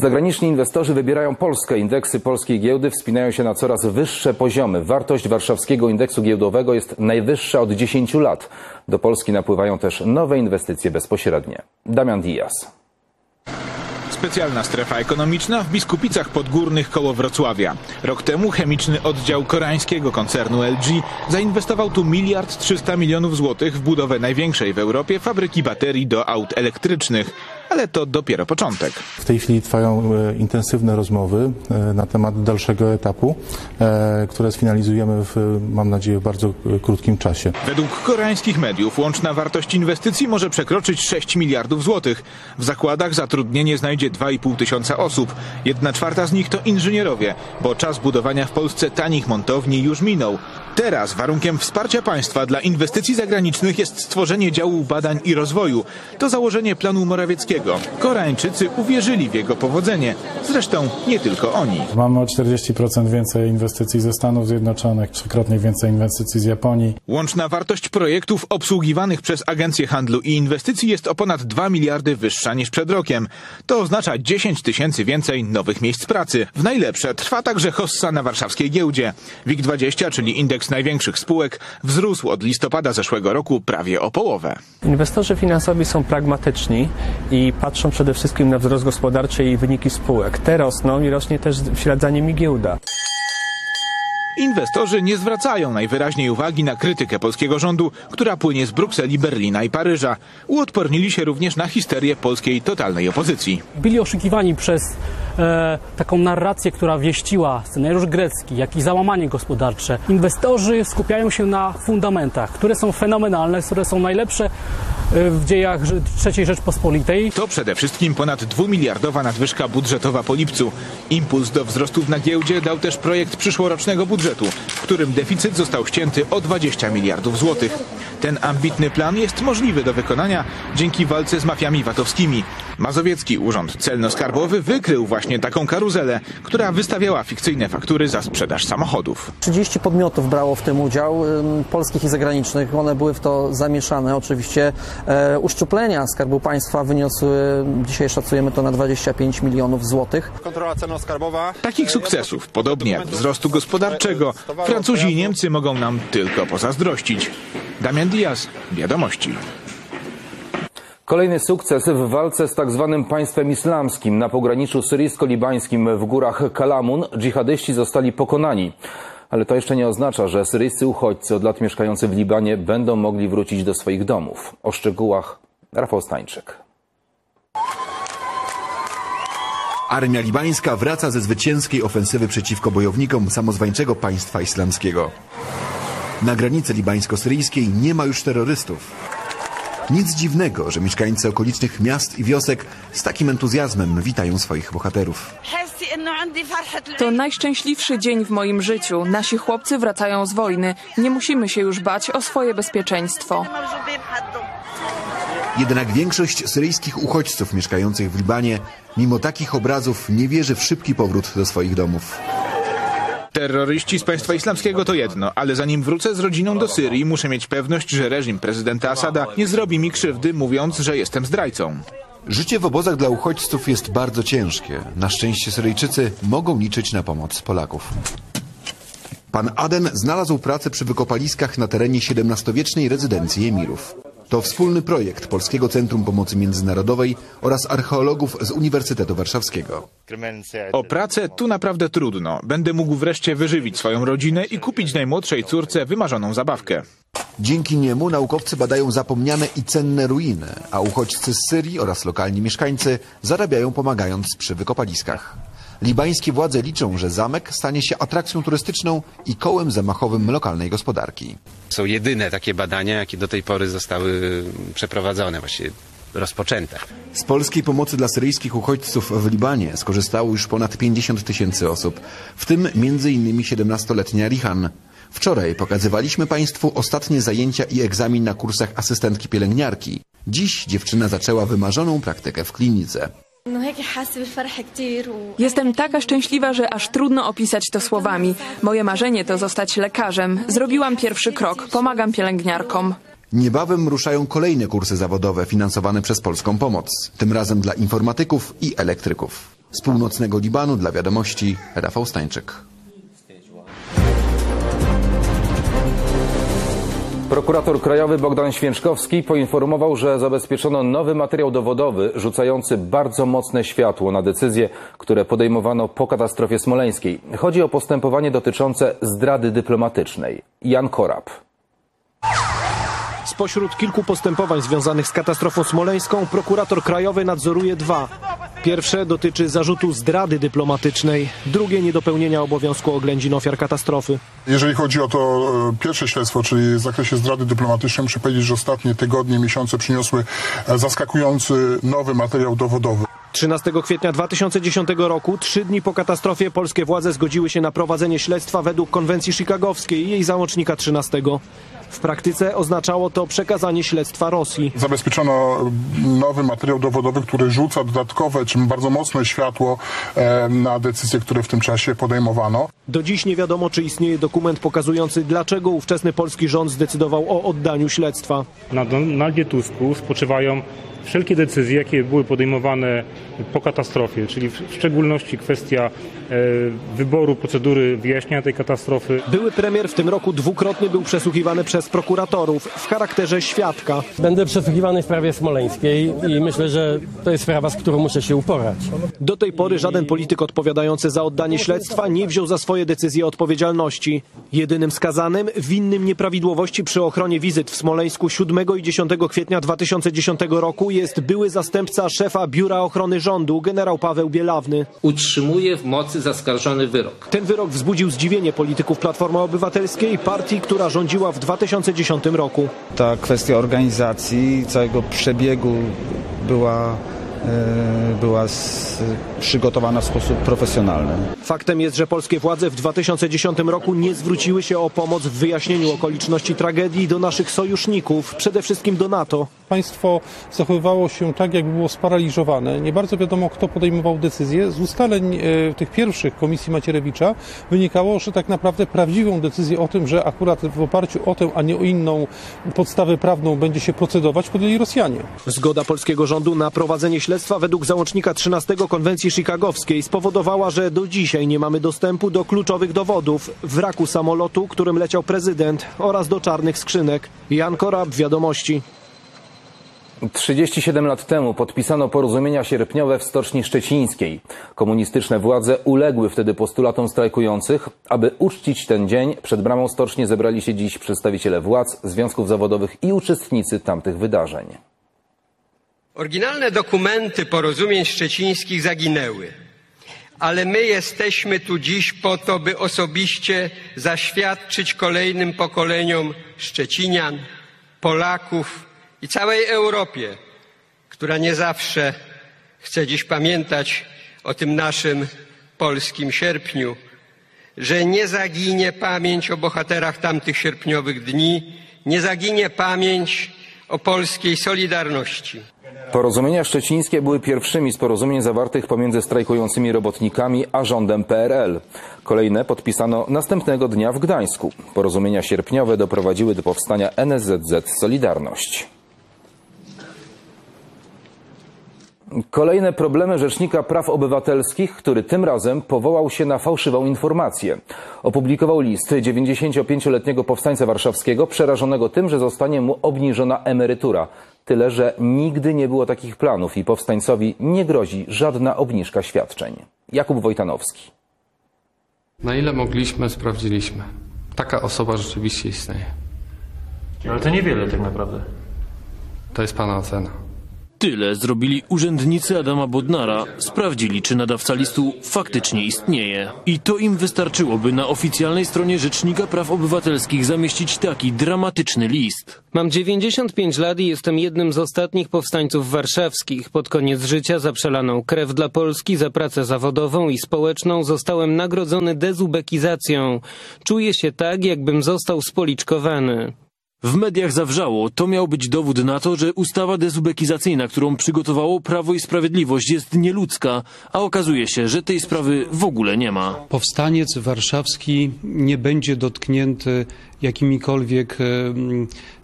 Speaker 2: Zagraniczni inwestorzy wybierają Polskę. Indeksy polskiej giełdy wspinają się na coraz wyższe poziomy. Wartość warszawskiego indeksu giełdowego jest najwyższa od 10 lat. Do Polski napływają też nowe inwestycje bezpośrednie. Damian Diaz.
Speaker 13: Specjalna strefa ekonomiczna w Biskupicach Podgórnych koło Wrocławia. Rok temu chemiczny oddział koreańskiego koncernu LG zainwestował tu miliard 300 milionów złotych w budowę największej w Europie fabryki baterii do aut elektrycznych. Ale to dopiero początek.
Speaker 24: W tej chwili trwają e, intensywne rozmowy e, na temat dalszego etapu, e, które sfinalizujemy w, mam nadzieję, w bardzo krótkim czasie.
Speaker 13: Według koreańskich mediów łączna wartość inwestycji może przekroczyć 6 miliardów złotych. W zakładach zatrudnienie znajdzie 2,5 tysiąca osób. Jedna czwarta z nich to inżynierowie, bo czas budowania w Polsce tanich montowni już minął. Teraz warunkiem wsparcia państwa dla inwestycji zagranicznych jest stworzenie działu badań i rozwoju. To założenie planu Morawieckiego. Koreańczycy uwierzyli w jego powodzenie. Zresztą nie tylko oni.
Speaker 25: Mamy o 40% więcej inwestycji ze Stanów Zjednoczonych, trzykrotnie więcej inwestycji z Japonii.
Speaker 13: Łączna wartość projektów obsługiwanych przez Agencję Handlu i Inwestycji jest o ponad 2 miliardy wyższa niż przed rokiem. To oznacza 10 tysięcy więcej nowych miejsc pracy. W najlepsze trwa także hossa na warszawskiej giełdzie. WIG20, czyli indeks największych spółek, wzrósł od listopada zeszłego roku prawie o połowę.
Speaker 26: Inwestorzy finansowi są pragmatyczni i patrzą przede wszystkim na wzrost gospodarczy i wyniki spółek. Te rosną i rośnie też w ślad za nimi giełda.
Speaker 13: Inwestorzy nie zwracają najwyraźniej uwagi na krytykę polskiego rządu, która płynie z Brukseli, Berlina i Paryża. Uodpornili się również na histerię polskiej totalnej opozycji.
Speaker 27: Byli oszukiwani przez e, taką narrację, która wieściła scenariusz grecki, jak i załamanie gospodarcze. Inwestorzy skupiają się na fundamentach, które są fenomenalne, które są najlepsze e, w dziejach III Rzeczpospolitej.
Speaker 13: To przede wszystkim ponad dwumiliardowa nadwyżka budżetowa po lipcu. Impuls do wzrostów na giełdzie dał też projekt przyszłorocznego budżetu, w którym deficyt został ścięty o 20 miliardów złotych. Ten ambitny plan jest możliwy do wykonania dzięki walce z mafiami VAT-owskimi. Mazowiecki Urząd Celno-Skarbowy wykrył właśnie taką karuzelę, która wystawiała fikcyjne faktury za sprzedaż samochodów.
Speaker 28: 30 podmiotów brało w tym udział, polskich i zagranicznych. One były w to zamieszane. Oczywiście e, uszczuplenia Skarbu Państwa wyniosły, dzisiaj szacujemy to na 25 milionów złotych.
Speaker 29: Kontrola celno-skarbowa.
Speaker 13: Takich sukcesów, podobnie jak wzrostu gospodarczego, Francuzi i Niemcy mogą nam tylko pozazdrościć. Damian Diaz, Wiadomości.
Speaker 2: Kolejny sukces w walce z tak zwanym państwem islamskim. Na pograniczu syryjsko-libańskim w górach Kalamun dżihadyści zostali pokonani. Ale to jeszcze nie oznacza, że syryjscy uchodźcy od lat mieszkający w Libanie będą mogli wrócić do swoich domów. O szczegółach Rafał Stańczyk.
Speaker 30: Armia libańska wraca ze zwycięskiej ofensywy przeciwko bojownikom samozwańczego państwa islamskiego. Na granicy libańsko-syryjskiej nie ma już terrorystów. Nic dziwnego, że mieszkańcy okolicznych miast i wiosek z takim entuzjazmem witają swoich bohaterów.
Speaker 31: To najszczęśliwszy dzień w moim życiu. Nasi chłopcy wracają z wojny. Nie musimy się już bać o swoje bezpieczeństwo.
Speaker 30: Jednak większość syryjskich uchodźców mieszkających w Libanie, mimo takich obrazów, nie wierzy w szybki powrót do swoich domów.
Speaker 13: Terroryści z państwa islamskiego to jedno, ale zanim wrócę z rodziną do Syrii, muszę mieć pewność, że reżim prezydenta Asada nie zrobi mi krzywdy, mówiąc, że jestem zdrajcą.
Speaker 30: Życie w obozach dla uchodźców jest bardzo ciężkie. Na szczęście Syryjczycy mogą liczyć na pomoc Polaków. Pan Aden znalazł pracę przy wykopaliskach na terenie XVII-wiecznej rezydencji emirów. To wspólny projekt Polskiego Centrum Pomocy Międzynarodowej oraz archeologów z Uniwersytetu Warszawskiego.
Speaker 13: O pracę tu naprawdę trudno. Będę mógł wreszcie wyżywić swoją rodzinę i kupić najmłodszej córce wymarzoną zabawkę.
Speaker 30: Dzięki niemu naukowcy badają zapomniane i cenne ruiny, a uchodźcy z Syrii oraz lokalni mieszkańcy zarabiają pomagając przy wykopaliskach. Libańskie władze liczą, że zamek stanie się atrakcją turystyczną i kołem zamachowym lokalnej gospodarki.
Speaker 32: Są jedyne takie badania, jakie do tej pory zostały przeprowadzone, właściwie rozpoczęte.
Speaker 30: Z polskiej pomocy dla syryjskich uchodźców w Libanie skorzystało już ponad 50 tysięcy osób, w tym m.in. 17-letnia Rihan. Wczoraj pokazywaliśmy Państwu ostatnie zajęcia i egzamin na kursach asystentki pielęgniarki. Dziś dziewczyna zaczęła wymarzoną praktykę w klinice.
Speaker 31: Jestem taka szczęśliwa, że aż trudno opisać to słowami. Moje marzenie to zostać lekarzem. Zrobiłam pierwszy krok. Pomagam pielęgniarkom.
Speaker 30: Niebawem ruszają kolejne kursy zawodowe finansowane przez polską pomoc, tym razem dla informatyków i elektryków. Z północnego Libanu dla wiadomości Rafał Stańczyk.
Speaker 2: Prokurator krajowy Bogdan Święczkowski poinformował, że zabezpieczono nowy materiał dowodowy rzucający bardzo mocne światło na decyzje, które podejmowano po katastrofie smoleńskiej. Chodzi o postępowanie dotyczące zdrady dyplomatycznej. Jan Korab.
Speaker 33: Spośród kilku postępowań związanych z katastrofą smoleńską prokurator krajowy nadzoruje dwa. Pierwsze dotyczy zarzutu zdrady dyplomatycznej, drugie niedopełnienia obowiązku oględzin ofiar katastrofy.
Speaker 34: Jeżeli chodzi o to e, pierwsze śledztwo, czyli w zakresie zdrady dyplomatycznej, muszę powiedzieć, że ostatnie tygodnie, miesiące przyniosły e, zaskakujący nowy materiał dowodowy.
Speaker 33: 13 kwietnia 2010 roku, trzy dni po katastrofie, polskie władze zgodziły się na prowadzenie śledztwa według konwencji chicagowskiej i jej załącznika 13. W praktyce oznaczało to przekazanie śledztwa Rosji.
Speaker 34: Zabezpieczono nowy materiał dowodowy, który rzuca dodatkowe, czym bardzo mocne światło e, na decyzje, które w tym czasie podejmowano.
Speaker 33: Do dziś nie wiadomo, czy istnieje dokument pokazujący, dlaczego ówczesny polski rząd zdecydował o oddaniu śledztwa.
Speaker 35: Na Donaldzie Tusku spoczywają wszelkie decyzje, jakie były podejmowane po katastrofie, czyli w szczególności kwestia e, wyboru procedury wyjaśnienia tej katastrofy.
Speaker 33: Były premier w tym roku dwukrotnie był przesłuchiwany przez prokuratorów w charakterze świadka.
Speaker 36: Będę przesłuchiwany w sprawie smoleńskiej i myślę, że to jest sprawa, z którą muszę się uporać.
Speaker 33: Do tej pory żaden polityk odpowiadający za oddanie śledztwa nie wziął za swoje decyzje odpowiedzialności. Jedynym skazanym winnym nieprawidłowości przy ochronie wizyt w Smoleńsku 7 i 10 kwietnia 2010 roku jest były zastępca szefa Biura Ochrony Rządu, generał Paweł Bielawny.
Speaker 29: Utrzymuje w mocy zaskarżony wyrok.
Speaker 33: Ten wyrok wzbudził zdziwienie polityków Platformy Obywatelskiej, partii, która rządziła w 2010 roku.
Speaker 37: Ta kwestia organizacji, całego przebiegu była była z, przygotowana w sposób profesjonalny.
Speaker 33: Faktem jest, że polskie władze w 2010 roku nie zwróciły się o pomoc w wyjaśnieniu okoliczności tragedii do naszych sojuszników, przede wszystkim do NATO.
Speaker 24: Państwo zachowywało się tak, jakby było sparaliżowane. Nie bardzo wiadomo, kto podejmował decyzje. Z ustaleń e, tych pierwszych Komisji Macierewicza wynikało, że tak naprawdę prawdziwą decyzję o tym, że akurat w oparciu o tę, a nie o inną podstawę prawną będzie się procedować, podjęli Rosjanie.
Speaker 33: Zgoda polskiego rządu na prowadzenie śledztwa według załącznika 13 konwencji chicagowskiej spowodowała, że do dzisiaj nie mamy dostępu do kluczowych dowodów wraku samolotu, którym leciał prezydent oraz do czarnych skrzynek. Jan Korab, Wiadomości.
Speaker 2: 37 lat temu podpisano porozumienia sierpniowe w Stoczni Szczecińskiej. Komunistyczne władze uległy wtedy postulatom strajkujących. Aby uczcić ten dzień, przed bramą stoczni zebrali się dziś przedstawiciele władz, związków zawodowych i uczestnicy tamtych wydarzeń.
Speaker 38: Oryginalne dokumenty porozumień szczecińskich zaginęły, ale my jesteśmy tu dziś po to, by osobiście zaświadczyć kolejnym pokoleniom Szczecinian, Polaków i całej Europie, która nie zawsze chce dziś pamiętać o tym naszym polskim sierpniu, że nie zaginie pamięć o bohaterach tamtych sierpniowych dni, nie zaginie pamięć o polskiej solidarności.
Speaker 2: Porozumienia szczecińskie były pierwszymi z porozumień zawartych pomiędzy strajkującymi robotnikami a rządem PRL. Kolejne podpisano następnego dnia w Gdańsku. Porozumienia sierpniowe doprowadziły do powstania NSZZ Solidarność. Kolejne problemy Rzecznika Praw Obywatelskich, który tym razem powołał się na fałszywą informację. Opublikował list 95-letniego powstańca warszawskiego przerażonego tym, że zostanie mu obniżona emerytura. Tyle, że nigdy nie było takich planów i powstańcowi nie grozi żadna obniżka świadczeń. Jakub Wojtanowski.
Speaker 39: Na ile mogliśmy, sprawdziliśmy. Taka osoba rzeczywiście istnieje.
Speaker 14: Ale to niewiele tak naprawdę.
Speaker 39: To jest Pana ocena.
Speaker 14: Tyle zrobili urzędnicy Adama Bodnara. Sprawdzili, czy nadawca listu faktycznie istnieje. I to im wystarczyło, by na oficjalnej stronie Rzecznika Praw Obywatelskich zamieścić taki dramatyczny list.
Speaker 40: Mam 95 lat i jestem jednym z ostatnich powstańców warszawskich. Pod koniec życia za przelaną krew dla Polski, za pracę zawodową i społeczną zostałem nagrodzony dezubekizacją. Czuję się tak, jakbym został spoliczkowany.
Speaker 14: W mediach zawrzało, to miał być dowód na to, że ustawa dezubekizacyjna, którą przygotowało Prawo i Sprawiedliwość jest nieludzka, a okazuje się, że tej sprawy w ogóle nie ma.
Speaker 41: Powstaniec warszawski nie będzie dotknięty jakimikolwiek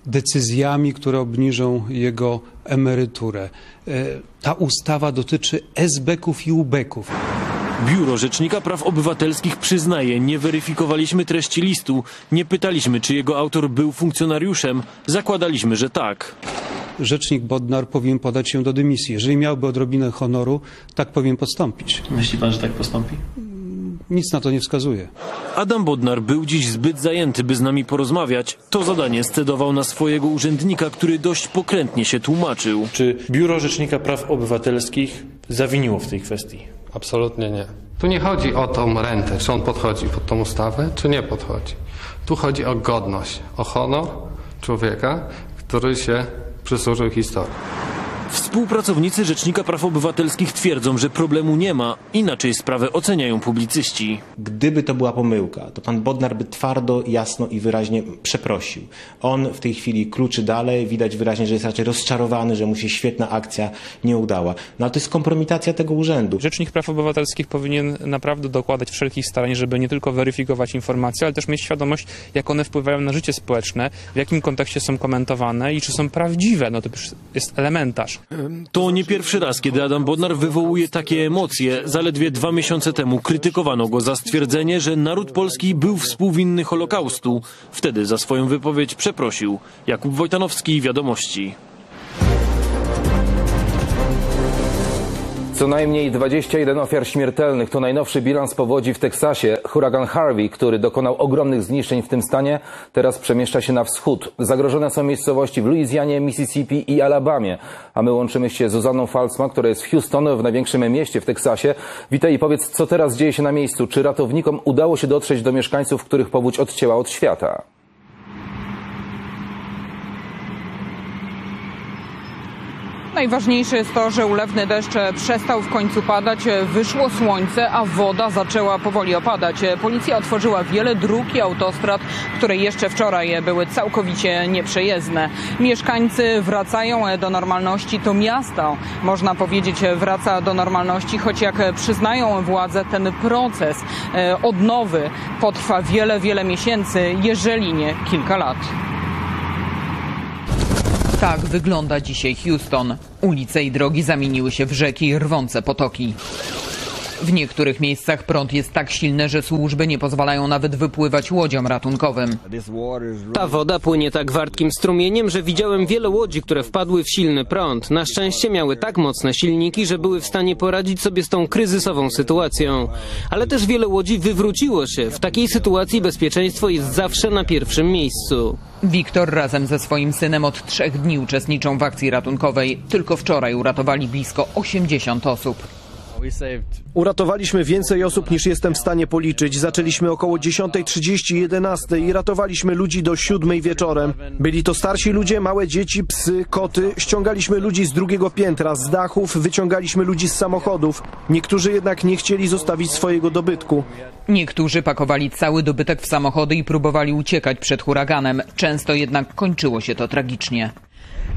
Speaker 41: decyzjami, które obniżą jego emeryturę. E, Ta ustawa dotyczy esbeków i ubeków.
Speaker 14: Biuro Rzecznika Praw Obywatelskich przyznaje, nie weryfikowaliśmy treści listu, nie pytaliśmy, czy jego autor był funkcjonariuszem, zakładaliśmy, że tak.
Speaker 41: Rzecznik Bodnar powinien podać się do dymisji. Jeżeli miałby odrobinę honoru, tak powinien postąpić.
Speaker 14: Myśli pan, że tak postąpi?
Speaker 41: Nic na to nie wskazuje.
Speaker 14: Adam Bodnar był dziś zbyt zajęty, by z nami porozmawiać. To zadanie scedował na swojego urzędnika, który dość pokrętnie się tłumaczył.
Speaker 42: Czy Biuro Rzecznika Praw Obywatelskich zawiniło w tej kwestii?
Speaker 39: Absolutnie nie. Tu nie chodzi o tą rentę, czy on podchodzi pod tą ustawę, czy nie podchodzi. Tu chodzi o godność, o honor człowieka, który się przysłużył historii.
Speaker 14: Współpracownicy Rzecznika Praw Obywatelskich twierdzą, że problemu nie ma, inaczej sprawę oceniają publicyści.
Speaker 43: Gdyby to była pomyłka, to pan Bodnar by twardo, jasno i wyraźnie przeprosił. On w tej chwili kluczy dalej, widać wyraźnie, że jest raczej rozczarowany, że mu się świetna akcja nie udała. No ale to jest kompromitacja tego urzędu.
Speaker 44: Rzecznik Praw Obywatelskich powinien naprawdę dokładać wszelkich starań, żeby nie tylko weryfikować informacje, ale też mieć świadomość, jak one wpływają na życie społeczne, w jakim kontekście są komentowane i czy są prawdziwe. No to już jest elementarz.
Speaker 14: To nie pierwszy raz, kiedy Adam Bodnar wywołuje takie emocje. Zaledwie dwa miesiące temu krytykowano go za stwierdzenie, że naród polski był współwinny Holokaustu. Wtedy za swoją wypowiedź przeprosił. Jakub Wojtanowski, Wiadomości.
Speaker 2: Co najmniej 21 ofiar śmiertelnych to najnowszy bilans powodzi w Teksasie. Huragan Harvey, który dokonał ogromnych zniszczeń w tym stanie, teraz przemieszcza się na wschód. Zagrożone są miejscowości w Luizjanie, Mississippi i Alabamie. A my łączymy się z Zuzanną Falcma, która jest w Houston, w największym mieście w Teksasie. Witaj i powiedz, co teraz dzieje się na miejscu? Czy ratownikom udało się dotrzeć do mieszkańców, których powódź odcięła od świata?
Speaker 45: Najważniejsze jest to, że ulewny deszcz przestał w końcu padać, wyszło słońce, a woda zaczęła powoli opadać. Policja otworzyła wiele dróg i autostrad, które jeszcze wczoraj były całkowicie nieprzejezdne. Mieszkańcy wracają do normalności. To miasto, można powiedzieć, wraca do normalności, choć jak przyznają władze, ten proces e, odnowy potrwa wiele, wiele miesięcy, jeżeli nie kilka lat.
Speaker 46: Tak wygląda dzisiaj Houston. Ulice i drogi zamieniły się w rzeki rwące potoki.
Speaker 45: W niektórych miejscach prąd jest tak silny, że służby nie pozwalają nawet wypływać łodziom ratunkowym.
Speaker 40: Ta woda płynie tak wartkim strumieniem, że widziałem wiele łodzi, które wpadły w silny prąd. Na szczęście miały tak mocne silniki, że były w stanie poradzić sobie z tą kryzysową sytuacją. Ale też wiele łodzi wywróciło się. W takiej sytuacji bezpieczeństwo jest zawsze na pierwszym miejscu.
Speaker 45: Wiktor razem ze swoim synem od trzech dni uczestniczą w akcji ratunkowej. Tylko wczoraj uratowali blisko 80 osób.
Speaker 33: Uratowaliśmy więcej osób niż jestem w stanie policzyć. Zaczęliśmy około 10.30, 11 i ratowaliśmy ludzi do 7 wieczorem. Byli to starsi ludzie, małe dzieci, psy, koty. Ściągaliśmy ludzi z drugiego piętra, z dachów, wyciągaliśmy ludzi z samochodów. Niektórzy jednak nie chcieli zostawić swojego dobytku.
Speaker 45: Niektórzy pakowali cały dobytek w samochody i próbowali uciekać przed huraganem. Często jednak kończyło się to tragicznie.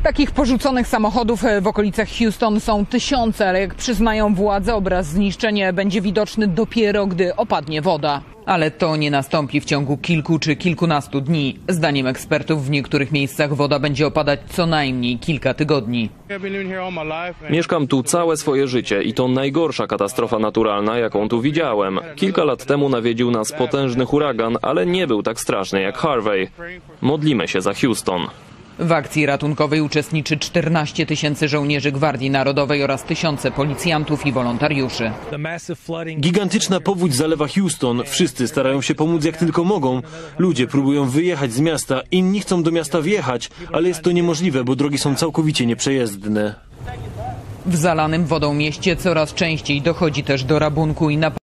Speaker 45: Takich porzuconych samochodów w okolicach Houston są tysiące, ale jak przyznają władze, obraz zniszczenia będzie widoczny dopiero, gdy opadnie woda. Ale to nie nastąpi w ciągu kilku czy kilkunastu dni. Zdaniem ekspertów w niektórych miejscach woda będzie opadać co najmniej kilka tygodni.
Speaker 47: Mieszkam tu całe swoje życie i to najgorsza katastrofa naturalna, jaką tu widziałem. Kilka lat temu nawiedził nas potężny huragan, ale nie był tak straszny jak Harvey. Modlimy się za Houston.
Speaker 45: W akcji ratunkowej uczestniczy 14 tysięcy żołnierzy Gwardii Narodowej oraz tysiące policjantów i wolontariuszy.
Speaker 14: Gigantyczna powódź zalewa Houston. Wszyscy starają się pomóc jak tylko mogą. Ludzie próbują wyjechać z miasta, inni chcą do miasta wjechać, ale jest to niemożliwe, bo drogi są całkowicie nieprzejezdne.
Speaker 45: W zalanym wodą mieście coraz częściej dochodzi też do rabunku i na